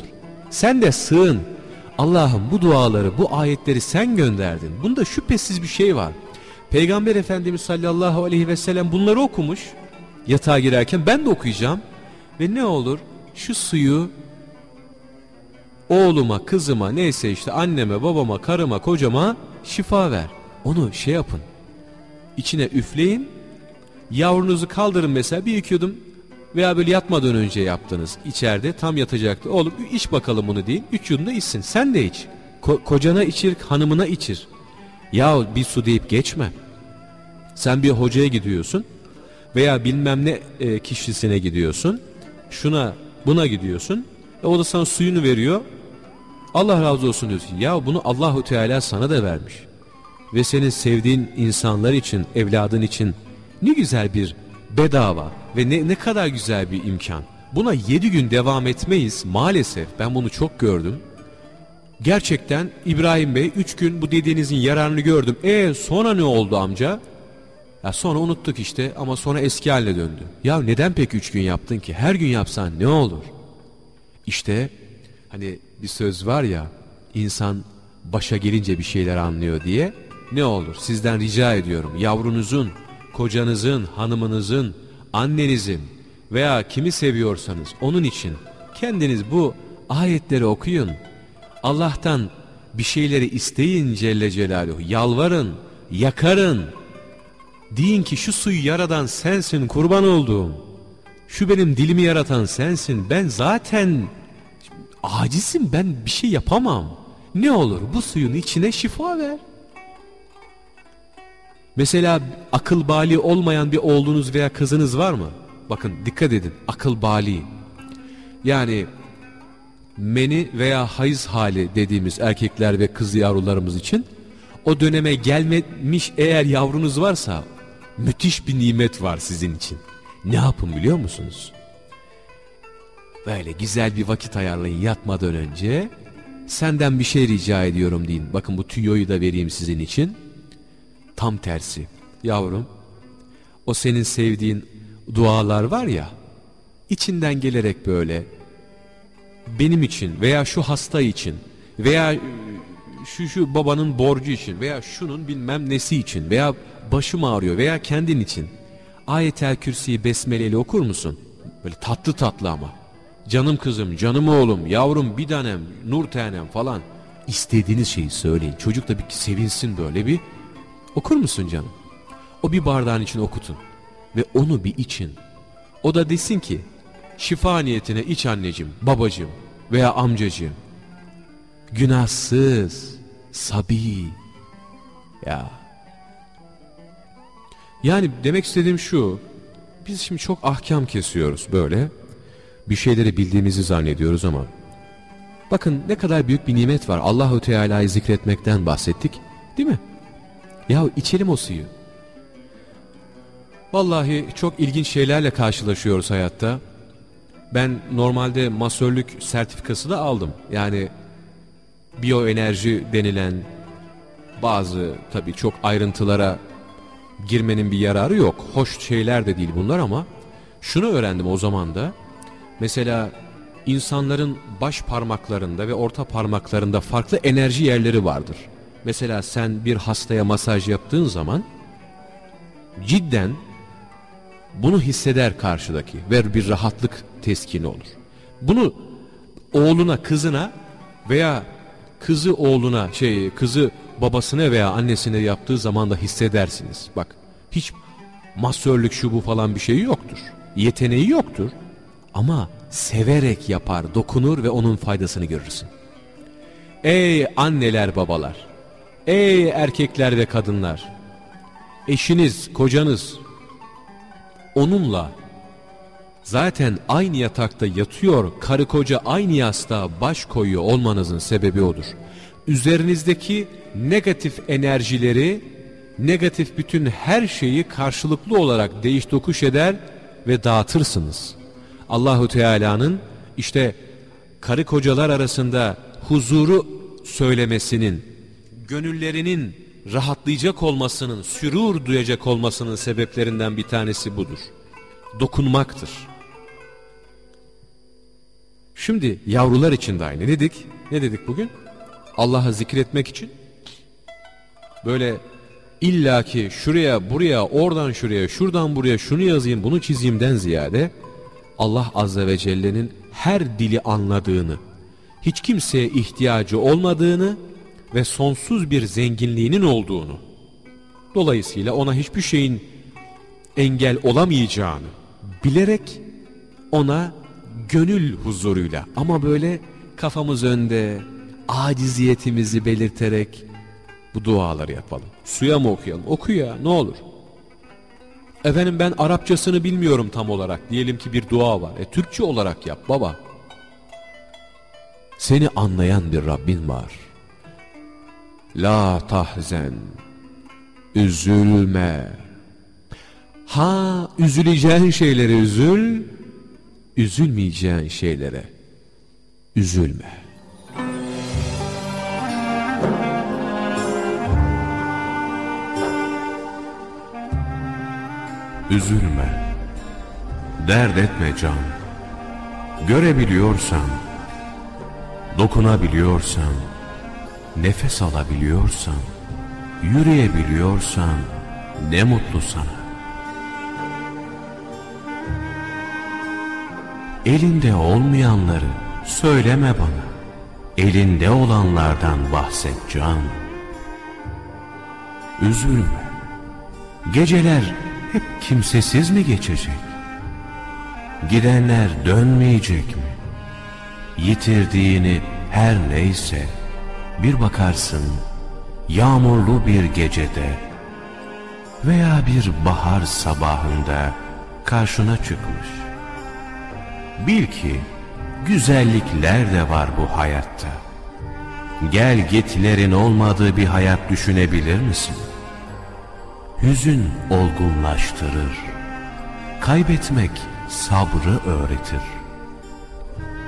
Sen de sığın. Allah'ım bu duaları, bu ayetleri sen gönderdin. Bunda şüphesiz bir şey var. Peygamber Efendimiz sallallahu aleyhi ve sellem bunları okumuş. Yatağa girerken ben de okuyacağım. Ve ne olur şu suyu oğluma, kızıma, neyse işte anneme, babama, karıma, kocama şifa ver. Onu şey yapın. İçine üfleyin. Yavrunuzu kaldırın mesela bir yudum veya böyle yatmadan önce yaptınız içeride tam yatacaktı. Oğlum iç bakalım bunu deyin. Üç yudumda içsin. Sen de iç. Ko kocana içir, hanımına içir. Ya bir su deyip geçme. Sen bir hocaya gidiyorsun veya bilmem ne e, kişisine gidiyorsun. Şuna buna gidiyorsun. E, o da sana suyunu veriyor. Allah razı olsun diyorsun. Ya bunu Allahu Teala sana da vermiş. Ve senin sevdiğin insanlar için, evladın için ne güzel bir bedava ve ne, ne kadar güzel bir imkan. Buna yedi gün devam etmeyiz maalesef ben bunu çok gördüm. Gerçekten İbrahim Bey üç gün bu dediğinizin yararını gördüm. E sonra ne oldu amca? Ya sonra unuttuk işte ama sonra eski haline döndü. Ya neden peki üç gün yaptın ki? Her gün yapsan ne olur? İşte hani bir söz var ya insan başa gelince bir şeyler anlıyor diye ne olur sizden rica ediyorum yavrunuzun, kocanızın, hanımınızın, annenizin veya kimi seviyorsanız onun için kendiniz bu ayetleri okuyun. Allah'tan bir şeyleri isteyin Celle Celaluhu. Yalvarın, yakarın. Deyin ki şu suyu yaradan sensin kurban olduğum. Şu benim dilimi yaratan sensin. Ben zaten acizim ben bir şey yapamam. Ne olur bu suyun içine şifa ver. Mesela akıl bali olmayan bir oğlunuz veya kızınız var mı? Bakın dikkat edin akıl bali. Yani meni veya hayız hali dediğimiz erkekler ve kız yavrularımız için o döneme gelmemiş eğer yavrunuz varsa müthiş bir nimet var sizin için. Ne yapın biliyor musunuz? Böyle güzel bir vakit ayarlayın yatmadan önce. Senden bir şey rica ediyorum deyin. Bakın bu tüyoyu da vereyim sizin için. Tam tersi. Yavrum, o senin sevdiğin dualar var ya, içinden gelerek böyle benim için veya şu hasta için veya şu şu babanın borcu için veya şunun bilmem nesi için veya başım ağrıyor veya kendin için ayetel kürsüyü besmeleyle okur musun? Böyle tatlı tatlı ama. Canım kızım, canım oğlum, yavrum bir tanem, nur tanem falan. İstediğiniz şeyi söyleyin. Çocuk da bir sevinsin böyle bir. Okur musun canım? O bir bardağın için okutun. Ve onu bir için. O da desin ki şifa niyetine iç anneciğim, babacığım veya amcacığım. Günahsız, sabi. Ya. Yani demek istediğim şu. Biz şimdi çok ahkam kesiyoruz böyle. Bir şeyleri bildiğimizi zannediyoruz ama bakın ne kadar büyük bir nimet var. Allahu Teala'yı zikretmekten bahsettik. Değil mi? Ya içelim o suyu. Vallahi çok ilginç şeylerle karşılaşıyoruz hayatta. Ben normalde masörlük sertifikası da aldım. Yani biyoenerji denilen bazı tabii çok ayrıntılara girmenin bir yararı yok. Hoş şeyler de değil bunlar ama şunu öğrendim o zaman da. Mesela insanların baş parmaklarında ve orta parmaklarında farklı enerji yerleri vardır. Mesela sen bir hastaya masaj yaptığın zaman cidden bunu hisseder karşıdaki ve bir rahatlık teskini olur. Bunu oğluna, kızına veya kızı oğluna, şey kızı babasına veya annesine yaptığı zaman da hissedersiniz. Bak hiç masörlük şu bu falan bir şey yoktur. Yeteneği yoktur. Ama severek yapar, dokunur ve onun faydasını görürsün. Ey anneler babalar, ey erkekler ve kadınlar, eşiniz, kocanız onunla zaten aynı yatakta yatıyor, karı koca aynı yastığa baş koyuyor olmanızın sebebi odur. Üzerinizdeki negatif enerjileri, negatif bütün her şeyi karşılıklı olarak değiş tokuş eder ve dağıtırsınız. Allahu Teala'nın işte karı kocalar arasında huzuru söylemesinin, gönüllerinin rahatlayacak olmasının, sürur duyacak olmasının sebeplerinden bir tanesi budur. Dokunmaktır. Şimdi yavrular için de aynı. Ne dedik? Ne dedik bugün? Allah'ı zikretmek için böyle illaki şuraya buraya oradan şuraya şuradan buraya şunu yazayım bunu çizeyimden ziyade Allah Azze ve Celle'nin her dili anladığını, hiç kimseye ihtiyacı olmadığını ve sonsuz bir zenginliğinin olduğunu, dolayısıyla ona hiçbir şeyin engel olamayacağını bilerek ona gönül huzuruyla ama böyle kafamız önde aciziyetimizi belirterek bu duaları yapalım. Suya mı okuyalım? Oku ya ne olur. Efendim ben Arapçasını bilmiyorum tam olarak. Diyelim ki bir dua var. E Türkçe olarak yap baba. Seni anlayan bir Rabbin var. La tahzen. Üzülme. Ha üzüleceğin şeylere üzül. Üzülmeyeceğin şeylere üzülme. Üzülme, dert etme can. Görebiliyorsan, dokunabiliyorsan, nefes alabiliyorsan, yürüyebiliyorsan ne mutlu sana. Elinde olmayanları söyleme bana. Elinde olanlardan bahset can. Üzülme. Geceler hep kimsesiz mi geçecek? Gidenler dönmeyecek mi? Yitirdiğini her neyse bir bakarsın yağmurlu bir gecede veya bir bahar sabahında karşına çıkmış. Bil ki güzellikler de var bu hayatta. Gel gitlerin olmadığı bir hayat düşünebilir misin? hüzün olgunlaştırır. Kaybetmek sabrı öğretir.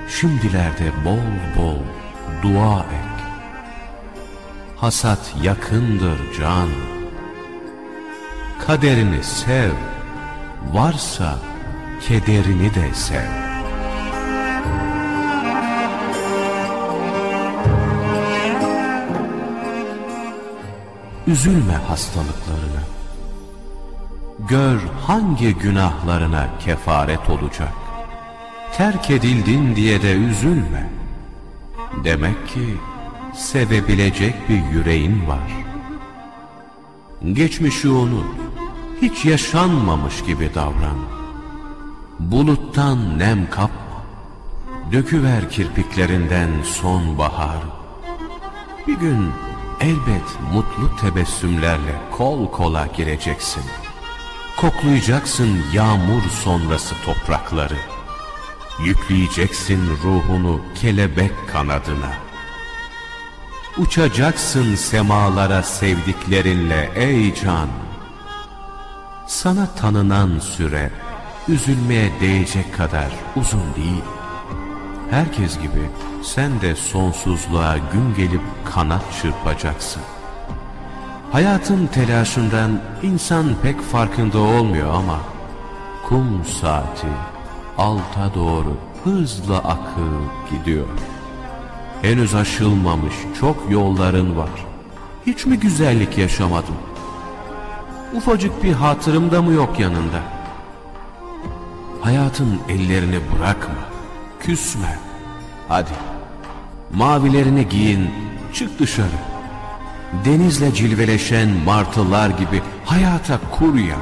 Şimdilerde bol bol dua et. Hasat yakındır can. Kaderini sev, varsa kederini de sev. Üzülme hastalıklarına gör hangi günahlarına kefaret olacak. Terk edildin diye de üzülme. Demek ki sevebilecek bir yüreğin var. Geçmişi unut, hiç yaşanmamış gibi davran. Buluttan nem kapma, döküver kirpiklerinden sonbahar. Bir gün elbet mutlu tebessümlerle kol kola gireceksin.'' Koklayacaksın yağmur sonrası toprakları. Yükleyeceksin ruhunu kelebek kanadına. Uçacaksın semalara sevdiklerinle ey can. sana tanınan süre üzülmeye değecek kadar uzun değil. Herkes gibi sen de sonsuzluğa gün gelip kanat çırpacaksın. Hayatın telaşından insan pek farkında olmuyor ama kum saati alta doğru hızla akıp gidiyor. Henüz aşılmamış çok yolların var. Hiç mi güzellik yaşamadın? Ufacık bir hatırım da mı yok yanında? Hayatın ellerini bırakma, küsme. Hadi, mavilerini giyin, çık dışarı. Denizle cilveleşen martılar gibi hayata kur ya.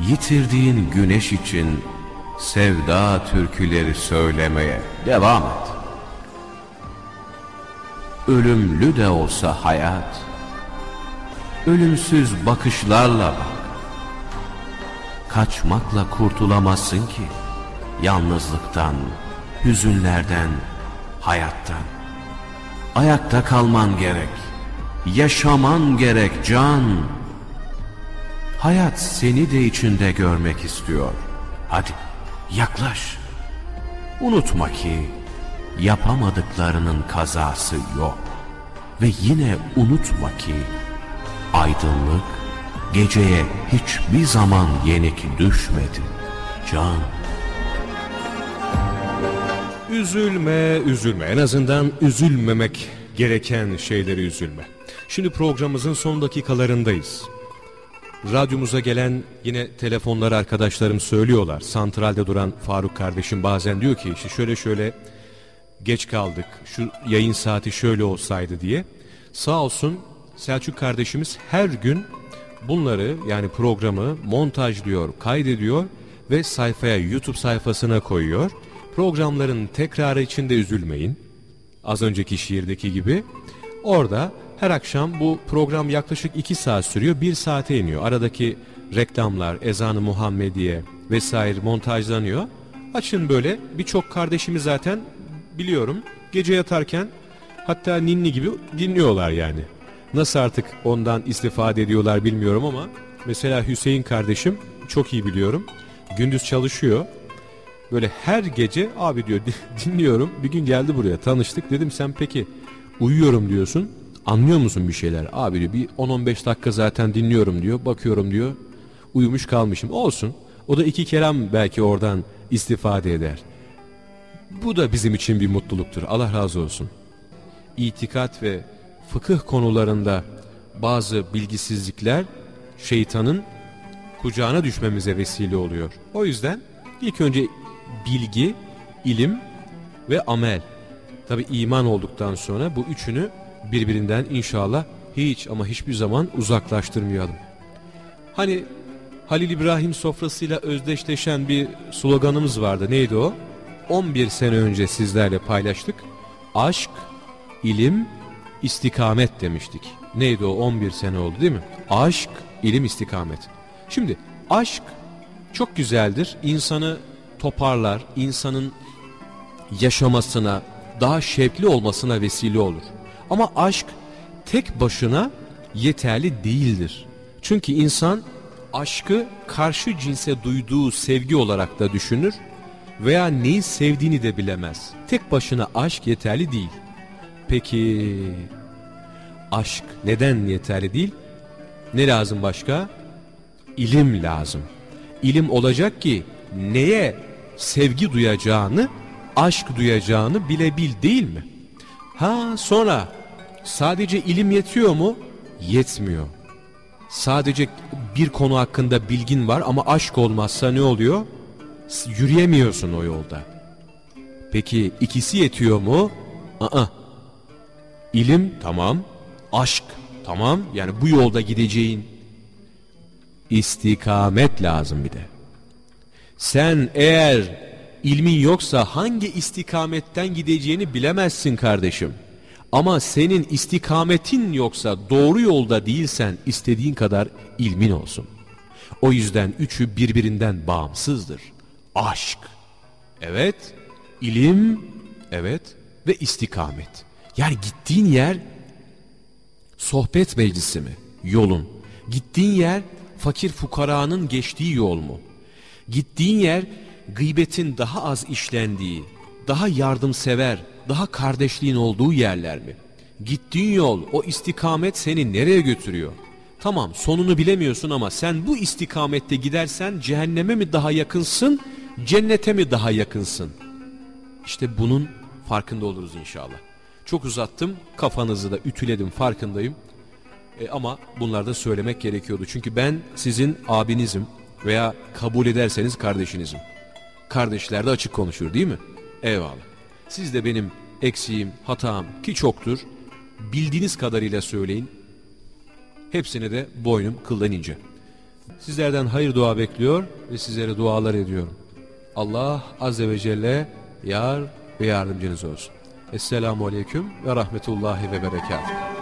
Yitirdiğin güneş için sevda türküleri söylemeye devam et. Ölümlü de olsa hayat, ölümsüz bakışlarla bak. Kaçmakla kurtulamazsın ki yalnızlıktan, hüzünlerden, hayattan. Ayakta kalman gerek, yaşaman gerek can. Hayat seni de içinde görmek istiyor. Hadi yaklaş. Unutma ki yapamadıklarının kazası yok. Ve yine unutma ki aydınlık geceye hiçbir zaman yenik düşmedi. Can. Üzülme, üzülme. En azından üzülmemek gereken şeyleri üzülme. Şimdi programımızın son dakikalarındayız. Radyomuza gelen yine telefonları arkadaşlarım söylüyorlar. Santralde duran Faruk kardeşim bazen diyor ki işte şöyle şöyle geç kaldık. Şu yayın saati şöyle olsaydı diye. Sağ olsun Selçuk kardeşimiz her gün bunları yani programı montajlıyor, kaydediyor ve sayfaya YouTube sayfasına koyuyor. Programların tekrarı için de üzülmeyin. Az önceki şiirdeki gibi. Orada her akşam bu program yaklaşık 2 saat sürüyor. 1 saate iniyor. Aradaki reklamlar, ezanı Muhammediye vesaire montajlanıyor. Açın böyle birçok kardeşimi zaten biliyorum. Gece yatarken hatta ninni gibi dinliyorlar yani. Nasıl artık ondan istifade ediyorlar bilmiyorum ama mesela Hüseyin kardeşim çok iyi biliyorum. Gündüz çalışıyor. Böyle her gece abi diyor dinliyorum. Bir gün geldi buraya tanıştık. Dedim sen peki uyuyorum diyorsun. Anlıyor musun bir şeyler? Abi diyor bir 10-15 dakika zaten dinliyorum diyor. Bakıyorum diyor. Uyumuş kalmışım. Olsun. O da iki kelam belki oradan istifade eder. Bu da bizim için bir mutluluktur. Allah razı olsun. İtikat ve fıkıh konularında bazı bilgisizlikler şeytanın kucağına düşmemize vesile oluyor. O yüzden ilk önce bilgi, ilim ve amel. Tabi iman olduktan sonra bu üçünü birbirinden inşallah hiç ama hiçbir zaman uzaklaştırmayalım. Hani Halil İbrahim sofrasıyla özdeşleşen bir sloganımız vardı. Neydi o? 11 sene önce sizlerle paylaştık. Aşk, ilim, istikamet demiştik. Neydi o 11 sene oldu değil mi? Aşk, ilim, istikamet. Şimdi aşk çok güzeldir. İnsanı toparlar, insanın yaşamasına, daha şevkli olmasına vesile olur. Ama aşk tek başına yeterli değildir. Çünkü insan aşkı karşı cinse duyduğu sevgi olarak da düşünür veya neyi sevdiğini de bilemez. Tek başına aşk yeterli değil. Peki aşk neden yeterli değil? Ne lazım başka? İlim lazım. İlim olacak ki neye sevgi duyacağını, aşk duyacağını bilebil değil mi? Ha sonra sadece ilim yetiyor mu? Yetmiyor. Sadece bir konu hakkında bilgin var ama aşk olmazsa ne oluyor? Yürüyemiyorsun o yolda. Peki ikisi yetiyor mu? Aa. İlim tamam, aşk tamam. Yani bu yolda gideceğin istikamet lazım bir de. Sen eğer ilmin yoksa hangi istikametten gideceğini bilemezsin kardeşim. Ama senin istikametin yoksa doğru yolda değilsen istediğin kadar ilmin olsun. O yüzden üçü birbirinden bağımsızdır. Aşk, evet, ilim, evet ve istikamet. Yani gittiğin yer sohbet meclisi mi? Yolun. Gittiğin yer fakir fukaranın geçtiği yol mu? Gittiğin yer gıybetin daha az işlendiği, daha yardımsever, daha kardeşliğin olduğu yerler mi? Gittiğin yol, o istikamet seni nereye götürüyor? Tamam sonunu bilemiyorsun ama sen bu istikamette gidersen cehenneme mi daha yakınsın, cennete mi daha yakınsın? İşte bunun farkında oluruz inşallah. Çok uzattım, kafanızı da ütüledim farkındayım. E, ama bunları da söylemek gerekiyordu. Çünkü ben sizin abinizim veya kabul ederseniz kardeşinizim. Kardeşler de açık konuşur değil mi? Eyvallah. Siz de benim eksiğim, hatam ki çoktur. Bildiğiniz kadarıyla söyleyin. Hepsine de boynum kıldan ince. Sizlerden hayır dua bekliyor ve sizlere dualar ediyorum. Allah Azze ve Celle yar ve yardımcınız olsun. Esselamu Aleyküm ve Rahmetullahi ve Berekatuhu.